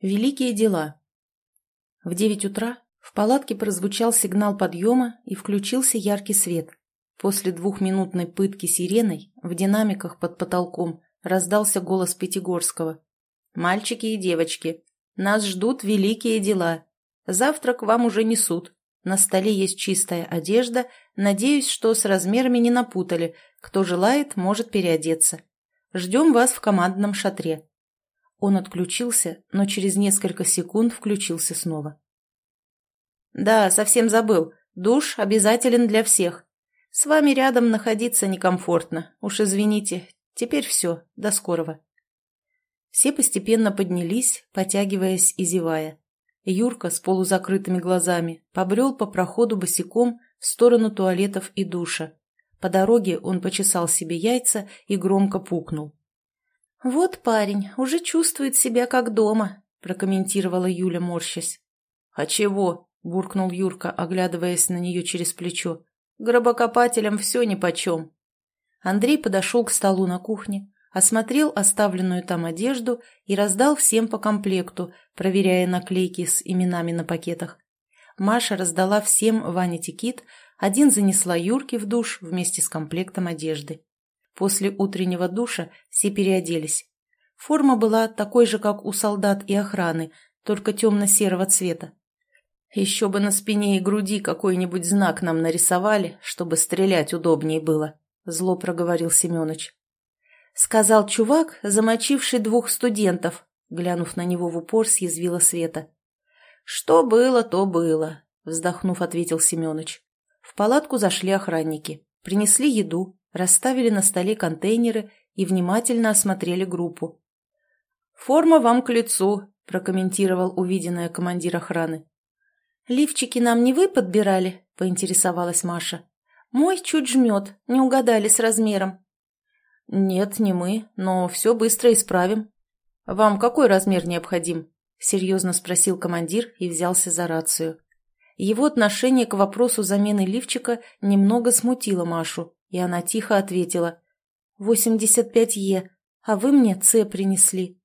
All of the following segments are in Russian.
Великие дела. В девять утра в палатке прозвучал сигнал подъема и включился яркий свет. После двухминутной пытки сиреной в динамиках под потолком раздался голос Пятигорского. «Мальчики и девочки, нас ждут великие дела. Завтрак вам уже несут. На столе есть чистая одежда. Надеюсь, что с размерами не напутали. Кто желает, может переодеться. Ждем вас в командном шатре. Он отключился, но через несколько секунд включился снова. «Да, совсем забыл. Душ обязателен для всех. С вами рядом находиться некомфортно. Уж извините. Теперь все. До скорого». Все постепенно поднялись, потягиваясь и зевая. Юрка с полузакрытыми глазами побрел по проходу босиком в сторону туалетов и душа. По дороге он почесал себе яйца и громко пукнул. «Вот парень, уже чувствует себя как дома», – прокомментировала Юля, морщась. «А чего?» – буркнул Юрка, оглядываясь на нее через плечо. «Гробокопателям все нипочем». Андрей подошел к столу на кухне, осмотрел оставленную там одежду и раздал всем по комплекту, проверяя наклейки с именами на пакетах. Маша раздала всем Ване Тикит, один занесла Юрке в душ вместе с комплектом одежды. После утреннего душа все переоделись. Форма была такой же, как у солдат и охраны, только темно-серого цвета. Еще бы на спине и груди какой-нибудь знак нам нарисовали, чтобы стрелять удобнее было, — зло проговорил Семенович. Сказал чувак, замочивший двух студентов, глянув на него в упор, съязвила Света. Что было, то было, вздохнув, ответил Семенович. В палатку зашли охранники, принесли еду, расставили на столе контейнеры и внимательно осмотрели группу. «Форма вам к лицу», – прокомментировал увиденное командир охраны. «Лифчики нам не вы подбирали?» – поинтересовалась Маша. «Мой чуть жмет, не угадали с размером». «Нет, не мы, но все быстро исправим». «Вам какой размер необходим?» – серьезно спросил командир и взялся за рацию. Его отношение к вопросу замены лифчика немного смутило Машу, и она тихо ответила. «Восемьдесят пять Е, а вы мне С принесли».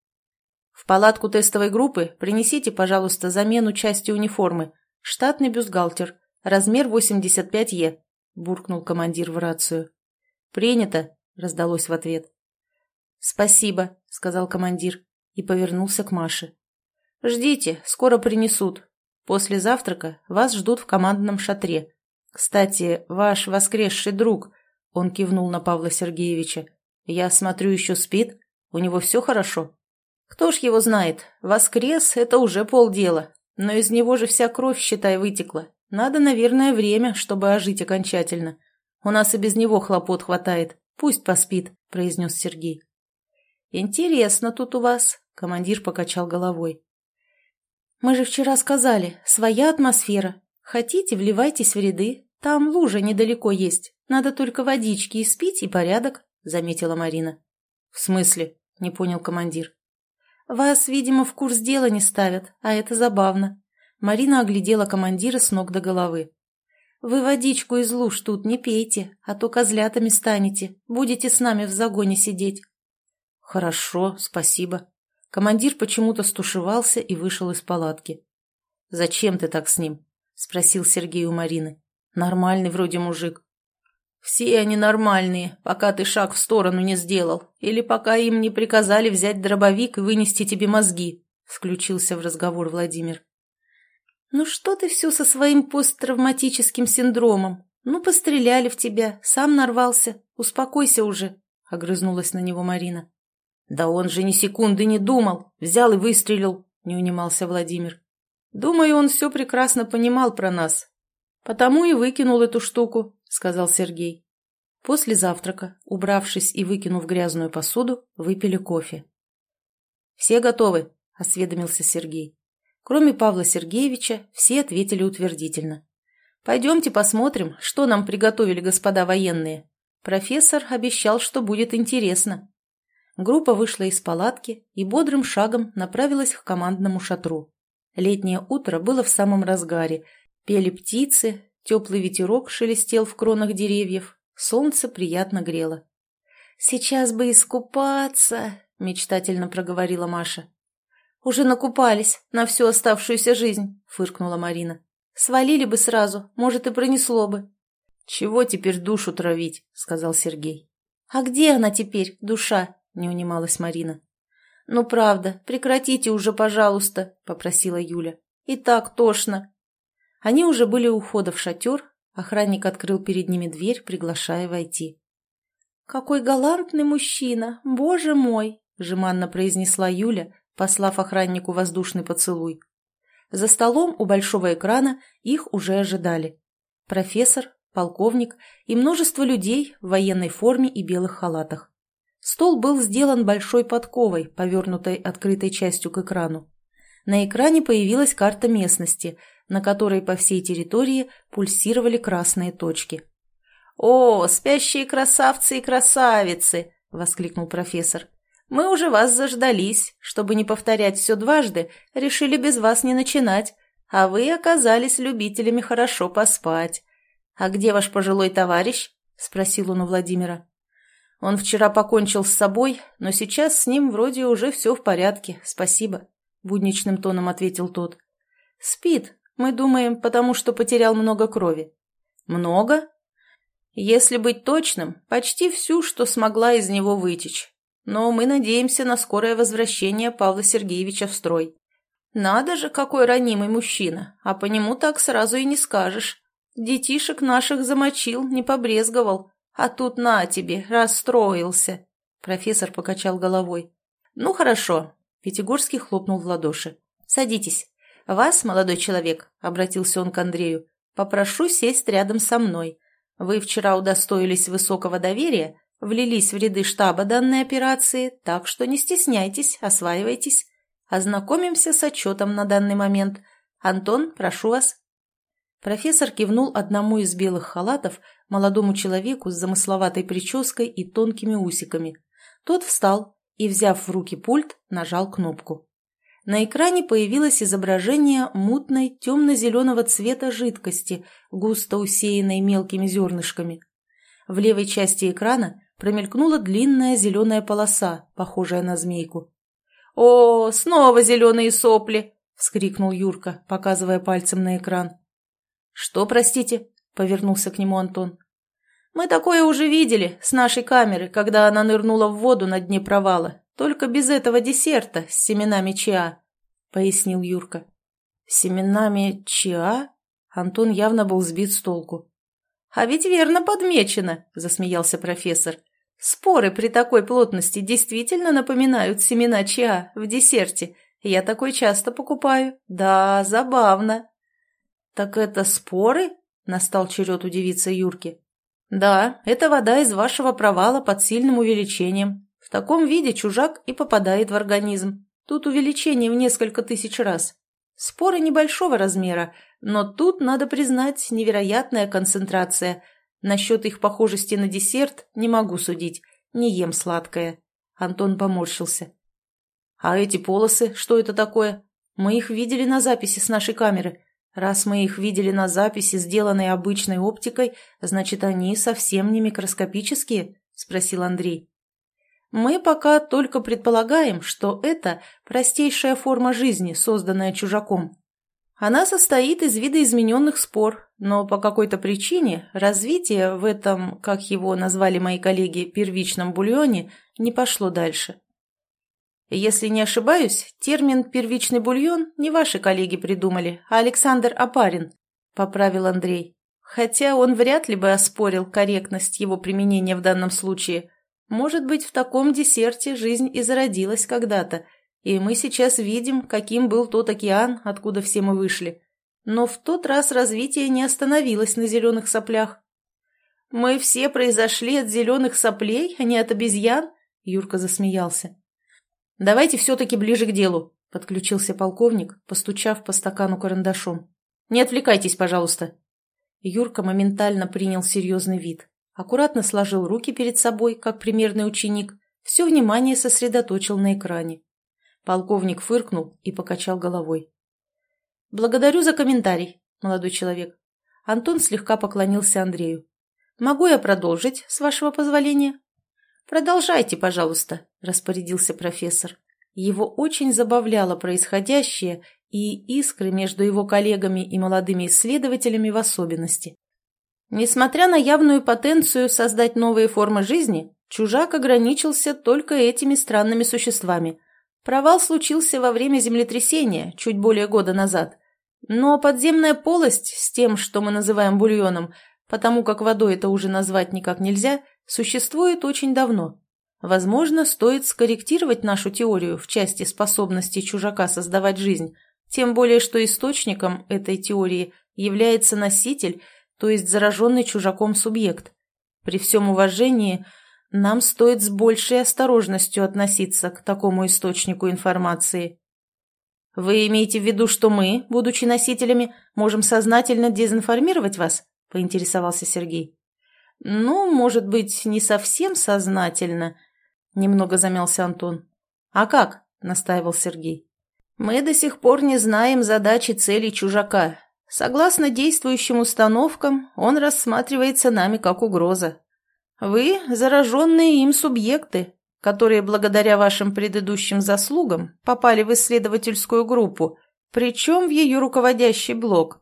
«В палатку тестовой группы принесите, пожалуйста, замену части униформы. Штатный бюстгальтер. Размер 85 Е», – буркнул командир в рацию. «Принято», – раздалось в ответ. «Спасибо», – сказал командир и повернулся к Маше. «Ждите, скоро принесут. После завтрака вас ждут в командном шатре. Кстати, ваш воскресший друг он кивнул на Павла Сергеевича. «Я смотрю, еще спит. У него все хорошо?» «Кто ж его знает? Воскрес — это уже полдела. Но из него же вся кровь, считай, вытекла. Надо, наверное, время, чтобы ожить окончательно. У нас и без него хлопот хватает. Пусть поспит», — произнес Сергей. «Интересно тут у вас», — командир покачал головой. «Мы же вчера сказали, своя атмосфера. Хотите, вливайтесь в ряды. Там лужа недалеко есть. Надо только водички испить и порядок», — заметила Марина. «В смысле?» — не понял командир. «Вас, видимо, в курс дела не ставят, а это забавно». Марина оглядела командира с ног до головы. «Вы водичку из луж тут не пейте, а то козлятами станете. Будете с нами в загоне сидеть». «Хорошо, спасибо». Командир почему-то стушевался и вышел из палатки. «Зачем ты так с ним?» — спросил Сергей у Марины. «Нормальный вроде мужик». «Все они нормальные, пока ты шаг в сторону не сделал, или пока им не приказали взять дробовик и вынести тебе мозги», — включился в разговор Владимир. «Ну что ты все со своим посттравматическим синдромом? Ну, постреляли в тебя, сам нарвался. Успокойся уже», — огрызнулась на него Марина. «Да он же ни секунды не думал, взял и выстрелил», — не унимался Владимир. «Думаю, он все прекрасно понимал про нас, потому и выкинул эту штуку сказал Сергей. После завтрака, убравшись и выкинув грязную посуду, выпили кофе. «Все готовы?» – осведомился Сергей. Кроме Павла Сергеевича, все ответили утвердительно. «Пойдемте посмотрим, что нам приготовили господа военные. Профессор обещал, что будет интересно». Группа вышла из палатки и бодрым шагом направилась к командному шатру. Летнее утро было в самом разгаре. Пели птицы, Теплый ветерок шелестел в кронах деревьев, солнце приятно грело. «Сейчас бы искупаться», — мечтательно проговорила Маша. «Уже накупались на всю оставшуюся жизнь», — фыркнула Марина. «Свалили бы сразу, может, и пронесло бы». «Чего теперь душу травить?» — сказал Сергей. «А где она теперь, душа?» — не унималась Марина. «Ну, правда, прекратите уже, пожалуйста», — попросила Юля. «И так тошно». Они уже были у входа в шатер, охранник открыл перед ними дверь, приглашая войти. «Какой галантный мужчина! Боже мой!» — жеманно произнесла Юля, послав охраннику воздушный поцелуй. За столом у большого экрана их уже ожидали. Профессор, полковник и множество людей в военной форме и белых халатах. Стол был сделан большой подковой, повернутой открытой частью к экрану. На экране появилась карта местности, на которой по всей территории пульсировали красные точки. «О, спящие красавцы и красавицы!» — воскликнул профессор. Мы уже вас заждались. Чтобы не повторять все дважды, решили без вас не начинать, а вы оказались любителями хорошо поспать. А где ваш пожилой товарищ?» – спросил он у Владимира. «Он вчера покончил с собой, но сейчас с ним вроде уже все в порядке, спасибо», – будничным тоном ответил тот. «Спит, мы думаем, потому что потерял много крови». «Много?» «Если быть точным, почти всю, что смогла из него вытечь. Но мы надеемся на скорое возвращение Павла Сергеевича в строй. Надо же, какой ранимый мужчина, а по нему так сразу и не скажешь. Детишек наших замочил, не побрезговал, а тут на тебе, расстроился. Профессор покачал головой. Ну хорошо, Пятигорский хлопнул в ладоши. Садитесь. Вас, молодой человек, обратился он к Андрею, попрошу сесть рядом со мной. Вы вчера удостоились высокого доверия, влились в ряды штаба данной операции, так что не стесняйтесь, осваивайтесь. Ознакомимся с отчетом на данный момент. Антон, прошу вас». Профессор кивнул одному из белых халатов, молодому человеку с замысловатой прической и тонкими усиками. Тот встал и, взяв в руки пульт, нажал кнопку. На экране появилось изображение мутной темно-зеленого цвета жидкости, густо усеянной мелкими зернышками. В левой части экрана промелькнула длинная зеленая полоса, похожая на змейку. «О, снова зеленые сопли!» — вскрикнул Юрка, показывая пальцем на экран. «Что, простите?» — повернулся к нему Антон. «Мы такое уже видели с нашей камеры, когда она нырнула в воду на дне провала, только без этого десерта с семенами чиа», — пояснил Юрка. «Семенами чиа?» Антон явно был сбит с толку. «А ведь верно подмечено», — засмеялся профессор. Споры при такой плотности действительно напоминают семена чиа в десерте. Я такой часто покупаю. Да, забавно. Так это споры? Настал черед удивиться Юрке. Да, это вода из вашего провала под сильным увеличением. Таком виде чужак и попадает в организм. Тут увеличение в несколько тысяч раз. Споры небольшого размера, но тут, надо признать, невероятная концентрация – Насчет их похожести на десерт не могу судить. Не ем сладкое. Антон поморщился. А эти полосы, что это такое? Мы их видели на записи с нашей камеры. Раз мы их видели на записи, сделанной обычной оптикой, значит, они совсем не микроскопические? Спросил Андрей. Мы пока только предполагаем, что это простейшая форма жизни, созданная чужаком. Она состоит из видоизмененных спор, но по какой-то причине развитие в этом, как его назвали мои коллеги, первичном бульоне не пошло дальше. Если не ошибаюсь, термин «первичный бульон» не ваши коллеги придумали, а Александр Апарин, поправил Андрей. Хотя он вряд ли бы оспорил корректность его применения в данном случае. Может быть, в таком десерте жизнь и зародилась когда-то, и мы сейчас видим, каким был тот океан, откуда все мы вышли. Но в тот раз развитие не остановилось на зеленых соплях. «Мы все произошли от зеленых соплей, а не от обезьян?» Юрка засмеялся. «Давайте все-таки ближе к делу», — подключился полковник, постучав по стакану карандашом. «Не отвлекайтесь, пожалуйста». Юрка моментально принял серьезный вид. Аккуратно сложил руки перед собой, как примерный ученик, все внимание сосредоточил на экране. Полковник фыркнул и покачал головой. «Благодарю за комментарий, молодой человек». Антон слегка поклонился Андрею. «Могу я продолжить, с вашего позволения?» «Продолжайте, пожалуйста», — распорядился профессор. Его очень забавляло происходящее и искры между его коллегами и молодыми исследователями в особенности. Несмотря на явную потенцию создать новые формы жизни, чужак ограничился только этими странными существами. Провал случился во время землетрясения, чуть более года назад. Но подземная полость с тем, что мы называем бульоном, потому как водой это уже назвать никак нельзя, существует очень давно. Возможно, стоит скорректировать нашу теорию в части способности чужака создавать жизнь, тем более что источником этой теории является носитель, то есть зараженный чужаком субъект. При всем уважении нам стоит с большей осторожностью относиться к такому источнику информации. «Вы имеете в виду, что мы, будучи носителями, можем сознательно дезинформировать вас?» – поинтересовался Сергей. «Ну, может быть, не совсем сознательно», – немного замялся Антон. «А как?» – настаивал Сергей. «Мы до сих пор не знаем задачи цели чужака. Согласно действующим установкам, он рассматривается нами как угроза. Вы – зараженные им субъекты, которые благодаря вашим предыдущим заслугам попали в исследовательскую группу, причем в ее руководящий блок.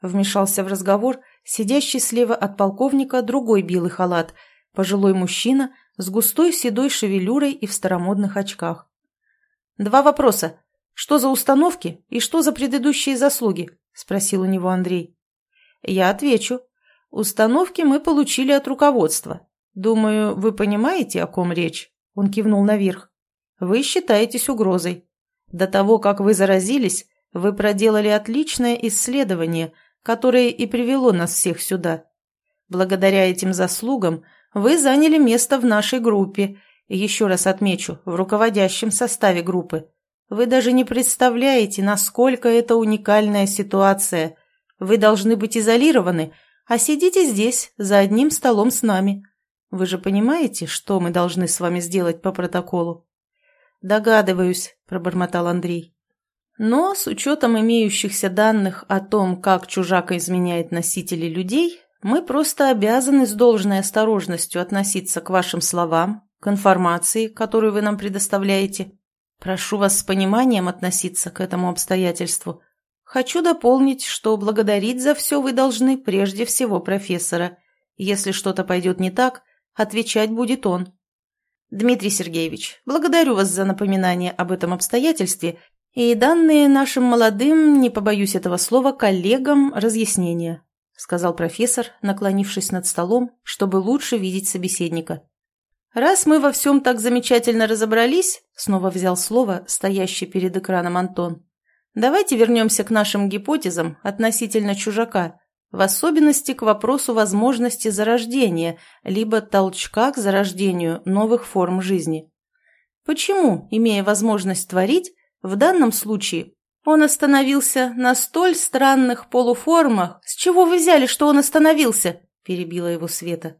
Вмешался в разговор сидящий слева от полковника другой белый халат, пожилой мужчина с густой седой шевелюрой и в старомодных очках. «Два вопроса. Что за установки и что за предыдущие заслуги?» – спросил у него Андрей. «Я отвечу. Установки мы получили от руководства. Думаю, вы понимаете, о ком речь?» Он кивнул наверх. «Вы считаетесь угрозой. До того, как вы заразились, вы проделали отличное исследование, которое и привело нас всех сюда. Благодаря этим заслугам вы заняли место в нашей группе, еще раз отмечу, в руководящем составе группы. Вы даже не представляете, насколько это уникальная ситуация. Вы должны быть изолированы, а сидите здесь, за одним столом с нами. Вы же понимаете, что мы должны с вами сделать по протоколу?» «Догадываюсь», – пробормотал Андрей. «Но с учетом имеющихся данных о том, как чужак изменяет носителей людей, мы просто обязаны с должной осторожностью относиться к вашим словам, к информации, которую вы нам предоставляете. Прошу вас с пониманием относиться к этому обстоятельству. Хочу дополнить, что благодарить за все вы должны прежде всего профессора. Если что-то пойдет не так, Отвечать будет он. Дмитрий Сергеевич, благодарю вас за напоминание об этом обстоятельстве и данные нашим молодым, не побоюсь этого слова, коллегам разъяснения, сказал профессор, наклонившись над столом, чтобы лучше видеть собеседника. «Раз мы во всем так замечательно разобрались», — снова взял слово стоящий перед экраном Антон, «давайте вернемся к нашим гипотезам относительно чужака в особенности к вопросу возможности зарождения, либо толчка к зарождению новых форм жизни. Почему, имея возможность творить, в данном случае он остановился на столь странных полуформах? С чего вы взяли, что он остановился? перебила его Света.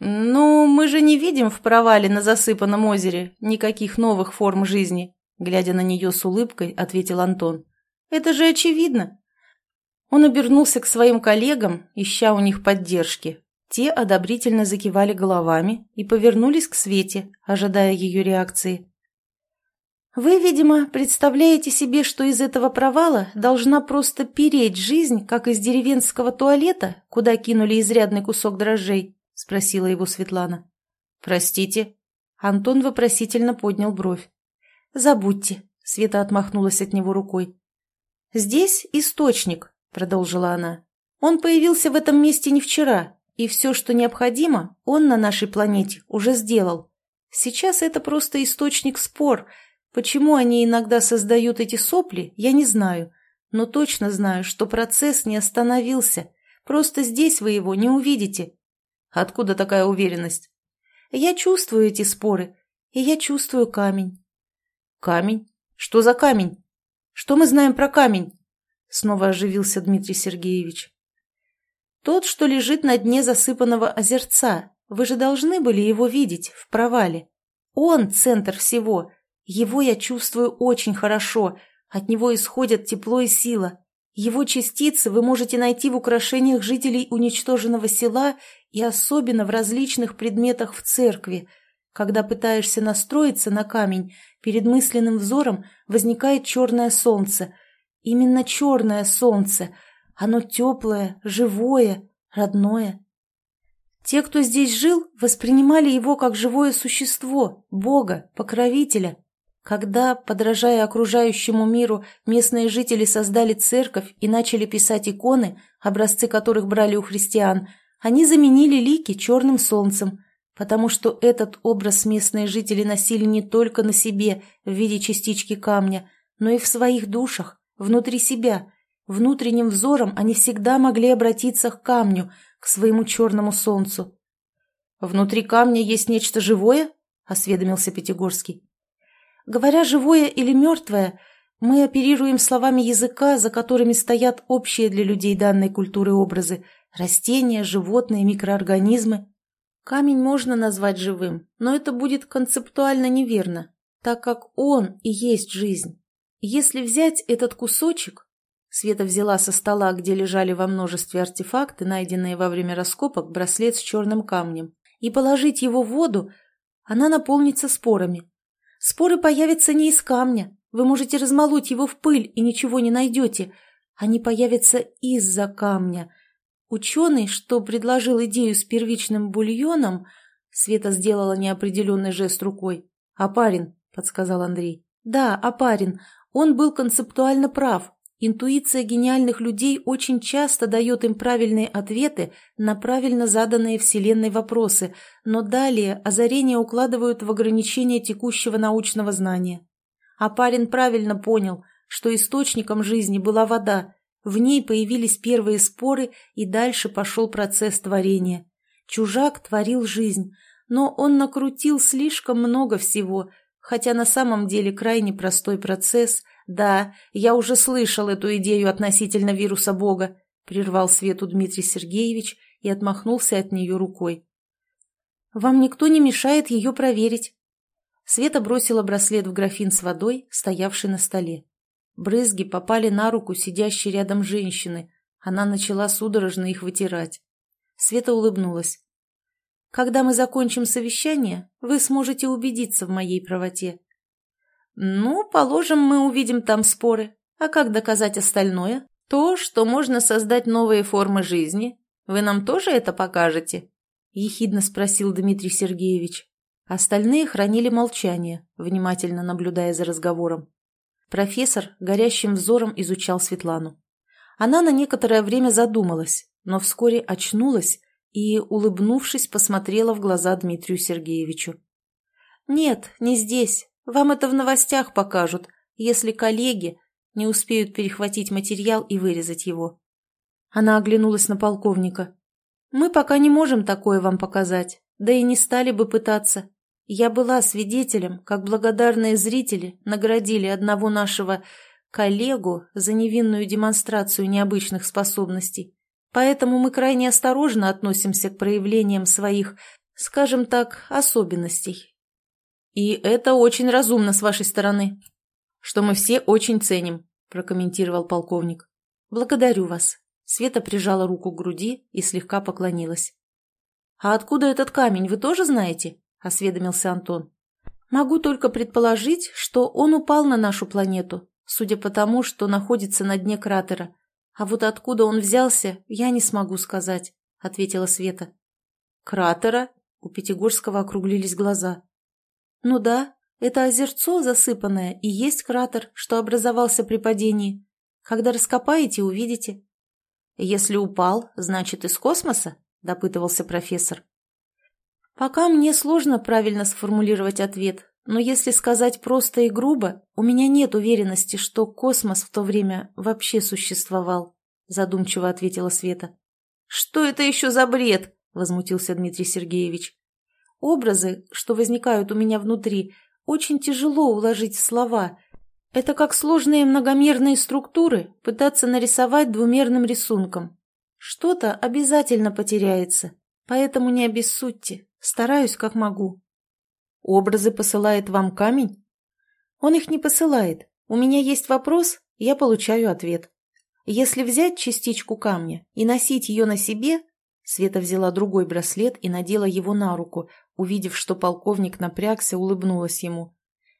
«Ну, мы же не видим в провале на засыпанном озере никаких новых форм жизни», глядя на нее с улыбкой, ответил Антон. «Это же очевидно. Он обернулся к своим коллегам, ища у них поддержки. Те одобрительно закивали головами и повернулись к Свете, ожидая ее реакции. «Вы, видимо, представляете себе, что из этого провала должна просто переть жизнь, как из деревенского туалета, куда кинули изрядный кусок дрожжей?» — спросила его Светлана. «Простите?» Антон вопросительно поднял бровь. «Забудьте», — Света отмахнулась от него рукой. «Здесь источник, — продолжила она. «Он появился в этом месте не вчера, и все, что необходимо, он на нашей планете уже сделал. Сейчас это просто источник спор. Почему они иногда создают эти сопли, я не знаю, но точно знаю, что процесс не остановился. Просто здесь вы его не увидите». «Откуда такая уверенность?» «Я чувствую эти споры, и я чувствую камень». «Камень? Что за камень? Что мы знаем про камень?» Снова оживился Дмитрий Сергеевич. Тот, что лежит на дне засыпанного озерца. Вы же должны были его видеть в провале. Он центр всего. Его я чувствую очень хорошо. От него исходят тепло и сила. Его частицы вы можете найти в украшениях жителей уничтоженного села и особенно в различных предметах в церкви. Когда пытаешься настроиться на камень, перед мысленным взором возникает черное солнце. Именно черное солнце. Оно теплое, живое, родное. Те, кто здесь жил, воспринимали его как живое существо, бога, покровителя. Когда, подражая окружающему миру, местные жители создали церковь и начали писать иконы, образцы которых брали у христиан, они заменили лики черным солнцем, потому что этот образ местные жители носили не только на себе в виде частички камня, но и в своих душах, внутри себя. Внутренним взором они всегда могли обратиться к камню, к своему черному солнцу. «Внутри камня есть нечто живое?» — осведомился Пятигорский. Говоря «живое» или «мертвое», мы оперируем словами языка, за которыми стоят общие для людей данной культуры образы – растения, животные, микроорганизмы. Камень можно назвать живым, но это будет концептуально неверно, так как он и есть жизнь. Если взять этот кусочек, Света взяла со стола, где лежали во множестве артефакты, найденные во время раскопок, браслет с черным камнем, и положить его в воду, она наполнится спорами. Споры появятся не из камня, вы можете размолоть его в пыль и ничего не найдете. Они появятся из-за камня. Ученый, что предложил идею с первичным бульоном, Света сделала неопределенный жест рукой. «Апарин», — подсказал Андрей. «Да, Апарин. Он был концептуально прав. Интуиция гениальных людей очень часто дает им правильные ответы на правильно заданные Вселенной вопросы, но далее озарения укладывают в ограничения текущего научного знания. А парень правильно понял, что источником жизни была вода, в ней появились первые споры, и дальше пошел процесс творения. Чужак творил жизнь, но он накрутил слишком много всего, хотя на самом деле крайне простой процесс – «Да, я уже слышал эту идею относительно вируса Бога», — прервал Свету Дмитрий Сергеевич и отмахнулся от нее рукой. «Вам никто не мешает ее проверить». Света бросила браслет в графин с водой, стоявший на столе. Брызги попали на руку сидящей рядом женщины. Она начала судорожно их вытирать. Света улыбнулась. «Когда мы закончим совещание, вы сможете убедиться в моей правоте. Ну, положим, мы увидим там споры. А как доказать остальное? То, что можно создать новые формы жизни. Вы нам тоже это покажете? Ехидно спросил Дмитрий Сергеевич. Остальные хранили молчание, внимательно наблюдая за разговором. Профессор горящим взором изучал Светлану. Она на некоторое время задумалась, но вскоре очнулась и, улыбнувшись, посмотрела в глаза Дмитрию Сергеевичу. «Нет, не здесь. Вам это в новостях покажут, если коллеги не успеют перехватить материал и вырезать его. Она оглянулась на полковника. «Мы пока не можем такое вам показать, да и не стали бы пытаться. Я была свидетелем, как благодарные зрители наградили одного нашего коллегу за невинную демонстрацию необычных способностей. Поэтому мы крайне осторожно относимся к проявлениям своих, скажем так, особенностей. «И это очень разумно с вашей стороны, что мы все очень ценим», прокомментировал полковник. «Благодарю вас». Света прижала руку к груди и слегка поклонилась. «А откуда этот камень, вы тоже знаете?» – осведомился Антон. «Могу только предположить, что он упал на нашу планету, судя по тому, что находится на дне кратера. А вот откуда он взялся, я не смогу сказать», – ответила Света. «Кратера?» – у Пятигорского округлились глаза. «Ну да, это озерцо засыпанное и есть кратер, что образовался при падении. Когда раскопаете, увидите». «Если упал, значит, из космоса?» – допытывался профессор. «Пока мне сложно правильно сформулировать ответ, но если сказать просто и грубо, у меня нет уверенности, что космос в то время вообще существовал», – задумчиво ответила Света. «Что это еще за бред?» – возмутился Дмитрий Сергеевич. Образы, что возникают у меня внутри, очень тяжело уложить в слова. Это как сложные многомерные структуры пытаться нарисовать двумерным рисунком. Что-то обязательно потеряется, поэтому не обессудьте, стараюсь как могу. Образы посылает вам камень? Он их не посылает. У меня есть вопрос, я получаю ответ. Если взять частичку камня и носить ее на себе, Света взяла другой браслет и надела его на руку, увидев, что полковник напрягся, улыбнулась ему.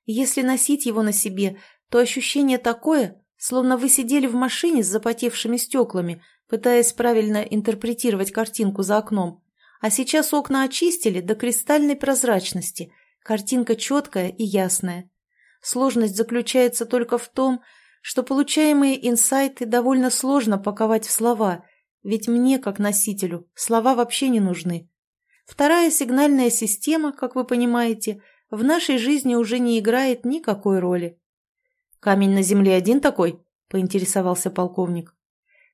«Если носить его на себе, то ощущение такое, словно вы сидели в машине с запотевшими стеклами, пытаясь правильно интерпретировать картинку за окном. А сейчас окна очистили до кристальной прозрачности. Картинка четкая и ясная. Сложность заключается только в том, что получаемые инсайты довольно сложно паковать в слова, ведь мне, как носителю, слова вообще не нужны. Вторая сигнальная система, как вы понимаете, в нашей жизни уже не играет никакой роли. «Камень на земле один такой?» – поинтересовался полковник.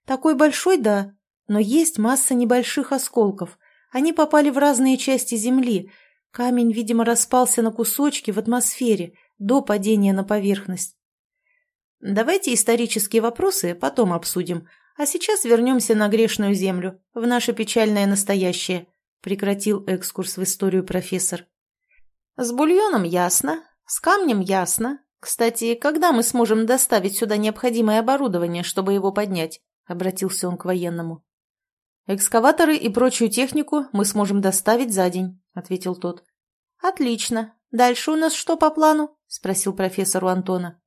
«Такой большой, да, но есть масса небольших осколков. Они попали в разные части Земли. Камень, видимо, распался на кусочки в атмосфере до падения на поверхность. Давайте исторические вопросы потом обсудим, а сейчас вернемся на грешную землю, в наше печальное настоящее, прекратил экскурс в историю профессор. С бульоном ясно, с камнем ясно. Кстати, когда мы сможем доставить сюда необходимое оборудование, чтобы его поднять? Обратился он к военному. Экскаваторы и прочую технику мы сможем доставить за день, ответил тот. Отлично. Дальше у нас что по плану? спросил профессор у Антона.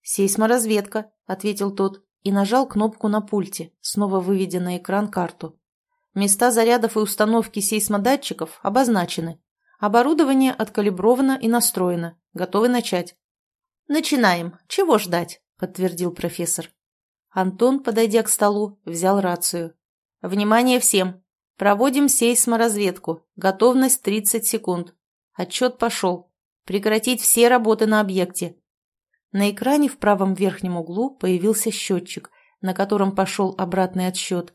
«Сейсморазведка», — ответил тот и нажал кнопку на пульте, снова выведя на экран карту. Места зарядов и установки сейсмодатчиков обозначены. Оборудование откалибровано и настроено. Готовы начать. «Начинаем. Чего ждать?» – подтвердил профессор. Антон, подойдя к столу, взял рацию. «Внимание всем! Проводим сейсморазведку. Готовность 30 секунд. Отчет пошел. Прекратить все работы на объекте. На экране в правом верхнем углу появился счетчик, на котором пошел обратный отсчет.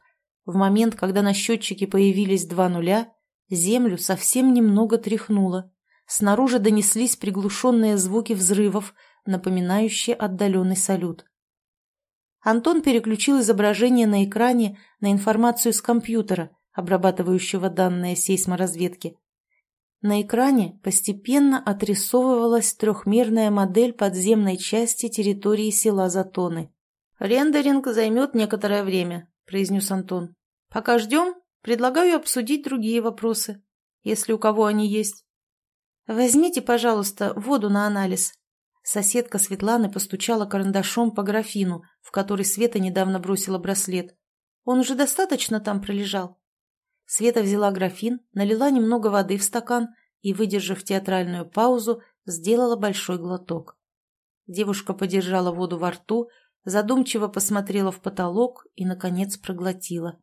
В момент, когда на счетчике появились два нуля, землю совсем немного тряхнуло. Снаружи донеслись приглушенные звуки взрывов, напоминающие отдаленный салют. Антон переключил изображение на экране на информацию с компьютера, обрабатывающего данные сейсморазведки. На экране постепенно отрисовывалась трехмерная модель подземной части территории села Затоны. «Рендеринг займет некоторое время», – произнес Антон. «Пока ждем, предлагаю обсудить другие вопросы, если у кого они есть. Возьмите, пожалуйста, воду на анализ». Соседка Светланы постучала карандашом по графину, в который Света недавно бросила браслет. Он уже достаточно там пролежал. Света взяла графин, налила немного воды в стакан и, выдержав театральную паузу, сделала большой глоток. Девушка подержала воду во рту, задумчиво посмотрела в потолок и, наконец, проглотила.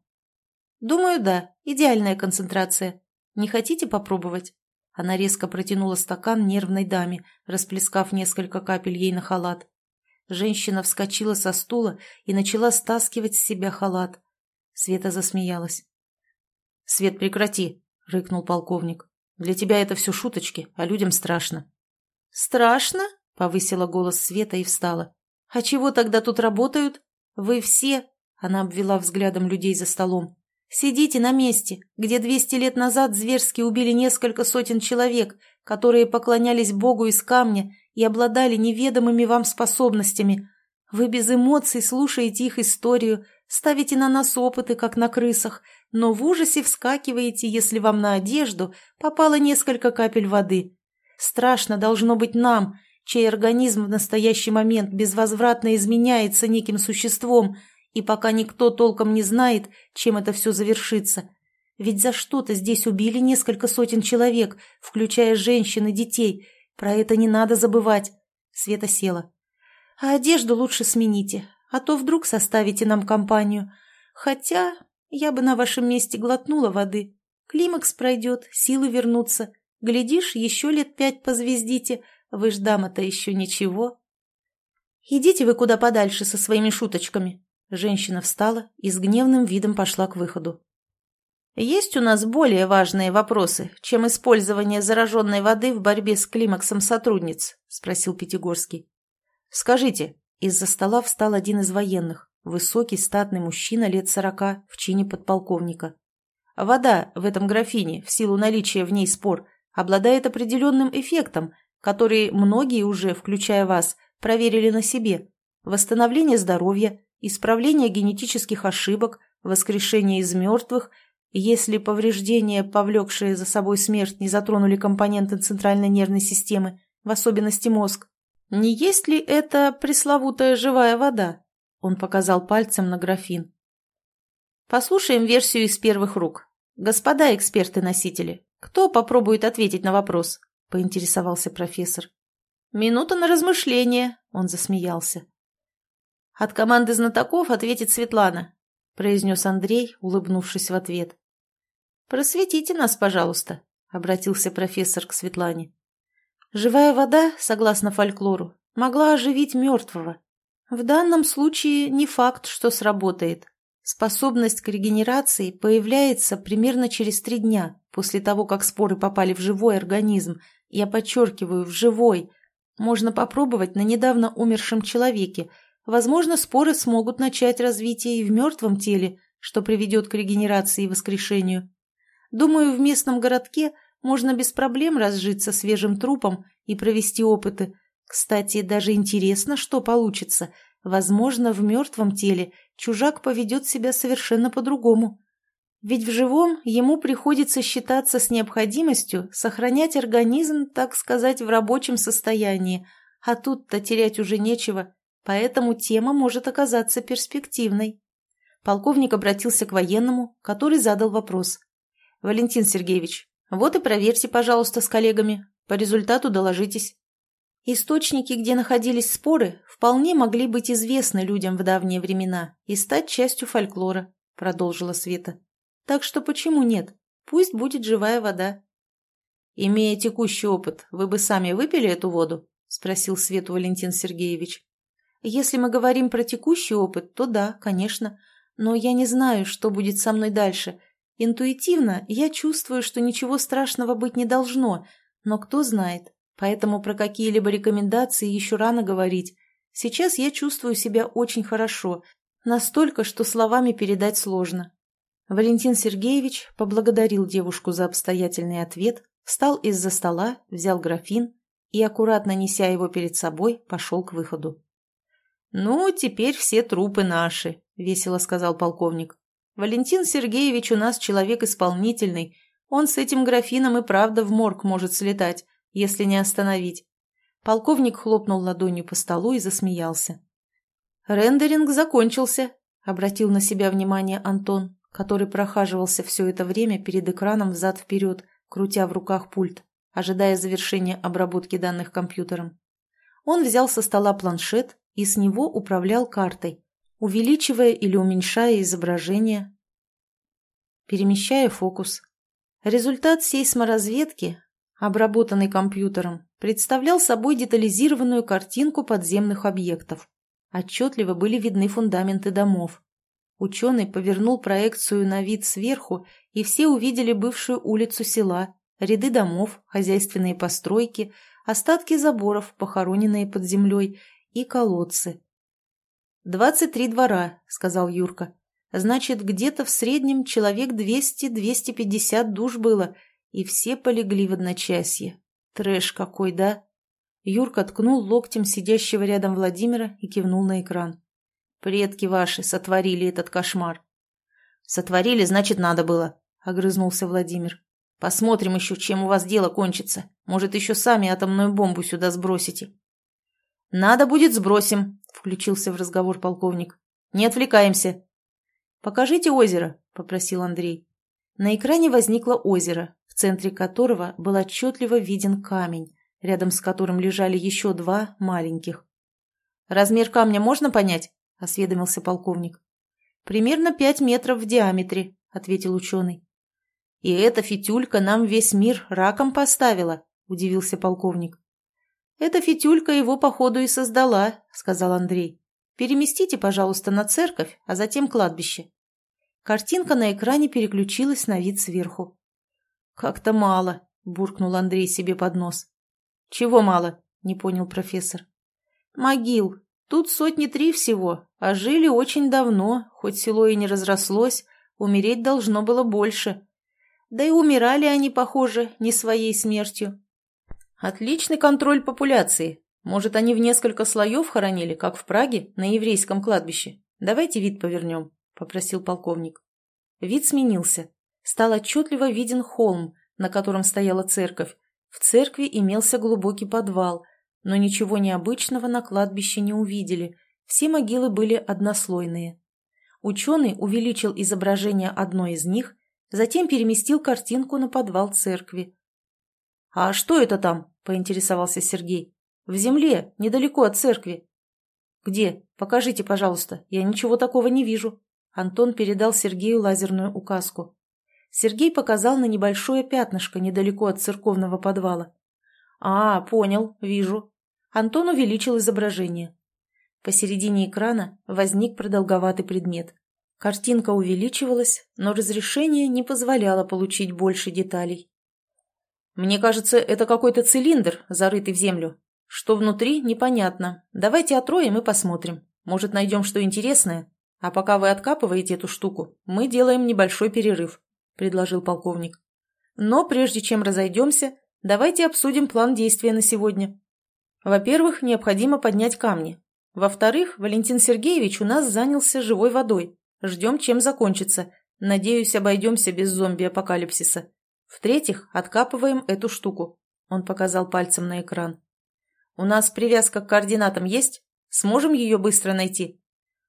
«Думаю, да, идеальная концентрация. Не хотите попробовать?» Она резко протянула стакан нервной даме, расплескав несколько капель ей на халат. Женщина вскочила со стула и начала стаскивать с себя халат. Света засмеялась. «Свет, прекрати!» — рыкнул полковник. «Для тебя это все шуточки, а людям страшно». «Страшно?» — повысила голос Света и встала. «А чего тогда тут работают? Вы все...» — она обвела взглядом людей за столом. «Сидите на месте, где двести лет назад зверски убили несколько сотен человек, которые поклонялись Богу из камня и обладали неведомыми вам способностями. Вы без эмоций слушаете их историю, ставите на нас опыты, как на крысах, но в ужасе вскакиваете, если вам на одежду попало несколько капель воды. Страшно должно быть нам, чей организм в настоящий момент безвозвратно изменяется неким существом, и пока никто толком не знает, чем это все завершится. Ведь за что-то здесь убили несколько сотен человек, включая женщин и детей. Про это не надо забывать. Света села. А одежду лучше смените, а то вдруг составите нам компанию. Хотя я бы на вашем месте глотнула воды. Климакс пройдет, силы вернутся. Глядишь, еще лет пять позвездите. Вы ж дама-то еще ничего. Идите вы куда подальше со своими шуточками. Женщина встала и с гневным видом пошла к выходу. Есть у нас более важные вопросы, чем использование зараженной воды в борьбе с климаксом сотрудниц? Спросил Пятигорский. Скажите, из-за стола встал один из военных. Высокий, статный мужчина лет сорока в чине подполковника. Вода в этом графине, в силу наличия в ней спор, обладает определенным эффектом, который многие уже, включая вас, проверили на себе. Восстановление здоровья, исправление генетических ошибок, воскрешение из мертвых если повреждения, повлекшие за собой смерть, не затронули компоненты центральной нервной системы, в особенности мозг. Не есть ли это пресловутая живая вода? Он показал пальцем на графин. Послушаем версию из первых рук. Господа эксперты-носители, кто попробует ответить на вопрос? Поинтересовался профессор. Минута на размышление, он засмеялся. От команды знатоков ответит Светлана, произнес Андрей, улыбнувшись в ответ. «Просветите нас, пожалуйста», — обратился профессор к Светлане. «Живая вода, согласно фольклору, могла оживить мертвого. В данном случае не факт, что сработает. Способность к регенерации появляется примерно через три дня после того, как споры попали в живой организм. Я подчеркиваю, в живой. Можно попробовать на недавно умершем человеке. Возможно, споры смогут начать развитие и в мертвом теле, что приведет к регенерации и воскрешению. Думаю, в местном городке можно без проблем разжиться свежим трупом и провести опыты. Кстати, даже интересно, что получится. Возможно, в мертвом теле чужак поведет себя совершенно по-другому. Ведь в живом ему приходится считаться с необходимостью сохранять организм, так сказать, в рабочем состоянии, а тут-то терять уже нечего, поэтому тема может оказаться перспективной. Полковник обратился к военному, который задал вопрос. «Валентин Сергеевич, вот и проверьте, пожалуйста, с коллегами. По результату доложитесь». Источники, где находились споры, вполне могли быть известны людям в давние времена и стать частью фольклора, продолжила Света. Так что почему нет? Пусть будет живая вода. Имея текущий опыт, вы бы сами выпили эту воду? Спросил Свету Валентин Сергеевич. Если мы говорим про текущий опыт, то да, конечно. Но я не знаю, что будет со мной дальше, Интуитивно я чувствую, что ничего страшного быть не должно, но кто знает. Поэтому про какие-либо рекомендации еще рано говорить. Сейчас я чувствую себя очень хорошо, настолько, что словами передать сложно. Валентин Сергеевич поблагодарил девушку за обстоятельный ответ, встал из-за стола, взял графин и, аккуратно неся его перед собой, пошел к выходу. «Ну, теперь все трупы наши», — весело сказал полковник. Валентин Сергеевич у нас человек исполнительный. Он с этим графином и правда в морг может слетать, если не остановить. Полковник хлопнул ладонью по столу и засмеялся. «Рендеринг закончился», — обратил на себя внимание Антон, который прохаживался все это время перед экраном взад-вперед, крутя в руках пульт, ожидая завершения обработки данных компьютером. Он взял со стола планшет и с него управлял картой, увеличивая или уменьшая изображение, перемещая фокус. Результат сейсморазведки, обработанный компьютером, представлял собой детализированную картинку подземных объектов. Отчетливо были видны фундаменты домов. Ученый повернул проекцию на вид сверху, и все увидели бывшую улицу села, ряды домов, хозяйственные постройки, остатки заборов, похороненные под землей, и колодцы, «Двадцать три двора», — сказал Юрка. «Значит, где-то в среднем человек двести-двести пятьдесят душ было, и все полегли в одночасье. Трэш какой, да?» Юрка ткнул локтем сидящего рядом Владимира и кивнул на экран. «Предки ваши сотворили этот кошмар». «Сотворили, значит, надо было», — огрызнулся Владимир. «Посмотрим еще, чем у вас дело кончится. Может, еще сами атомную бомбу сюда сбросите». «Надо будет, сбросим», — включился в разговор полковник. «Не отвлекаемся». «Покажите озеро», — попросил Андрей. На экране возникло озеро, в центре которого был отчетливо виден камень, рядом с которым лежали еще два маленьких. «Размер камня можно понять?» — осведомился полковник. «Примерно пять метров в диаметре», — ответил ученый. «И эта фитюлька нам весь мир раком поставила», — удивился полковник. «Эта фитюлька его, походу, и создала», — сказал Андрей. «Переместите, пожалуйста, на церковь, а затем кладбище». Картинка на экране переключилась на вид сверху. «Как-то мало», — буркнул Андрей себе под нос. «Чего мало?» — не понял профессор. «Могил. Тут сотни три всего, а жили очень давно, хоть село и не разрослось, умереть должно было больше. Да и умирали они, похоже, не своей смертью. Отличный контроль популяции. Может, они в несколько слоев хоронили, как в Праге, на еврейском кладбище. Давайте вид повернем, — попросил полковник. Вид сменился. стал отчетливо виден холм, на котором стояла церковь. В церкви имелся глубокий подвал, но ничего необычного на кладбище не увидели. Все могилы были однослойные. Ученый увеличил изображение одной из них, затем переместил картинку на подвал церкви. «А что это там?» – поинтересовался Сергей. «В земле, недалеко от церкви». «Где? Покажите, пожалуйста. Я ничего такого не вижу». Антон передал Сергею лазерную указку. Сергей показал на небольшое пятнышко недалеко от церковного подвала. «А, понял, вижу». Антон увеличил изображение. Посередине экрана возник продолговатый предмет. Картинка увеличивалась, но разрешение не позволяло получить больше деталей. «Мне кажется, это какой-то цилиндр, зарытый в землю. Что внутри, непонятно. Давайте отроем и посмотрим. Может, найдем что интересное? А пока вы откапываете эту штуку, мы делаем небольшой перерыв», — предложил полковник. «Но прежде чем разойдемся, давайте обсудим план действия на сегодня. Во-первых, необходимо поднять камни. Во-вторых, Валентин Сергеевич у нас занялся живой водой. Ждем, чем закончится. Надеюсь, обойдемся без зомби-апокалипсиса. В-третьих, откапываем эту штуку. Он показал пальцем на экран. У нас привязка к координатам есть? Сможем ее быстро найти?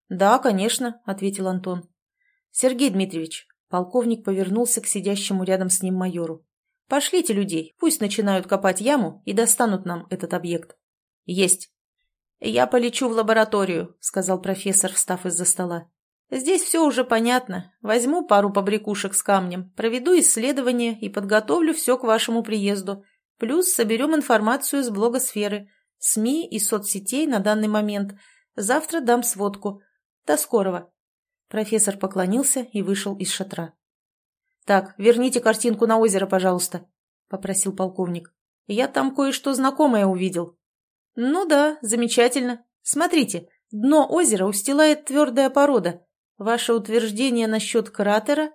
Да, конечно, ответил Антон. Сергей Дмитриевич, полковник повернулся к сидящему рядом с ним майору. Пошлите людей, пусть начинают копать яму и достанут нам этот объект. Есть. Я полечу в лабораторию, сказал профессор, встав из-за стола. Здесь все уже понятно. Возьму пару побрякушек с камнем, проведу исследование и подготовлю все к вашему приезду. Плюс соберем информацию с блогосферы, СМИ и соцсетей на данный момент. Завтра дам сводку. До скорого. Профессор поклонился и вышел из шатра. «Так, верните картинку на озеро, пожалуйста», — попросил полковник. «Я там кое-что знакомое увидел». «Ну да, замечательно. Смотрите, дно озера устилает твердая порода. «Ваше утверждение насчет кратера?»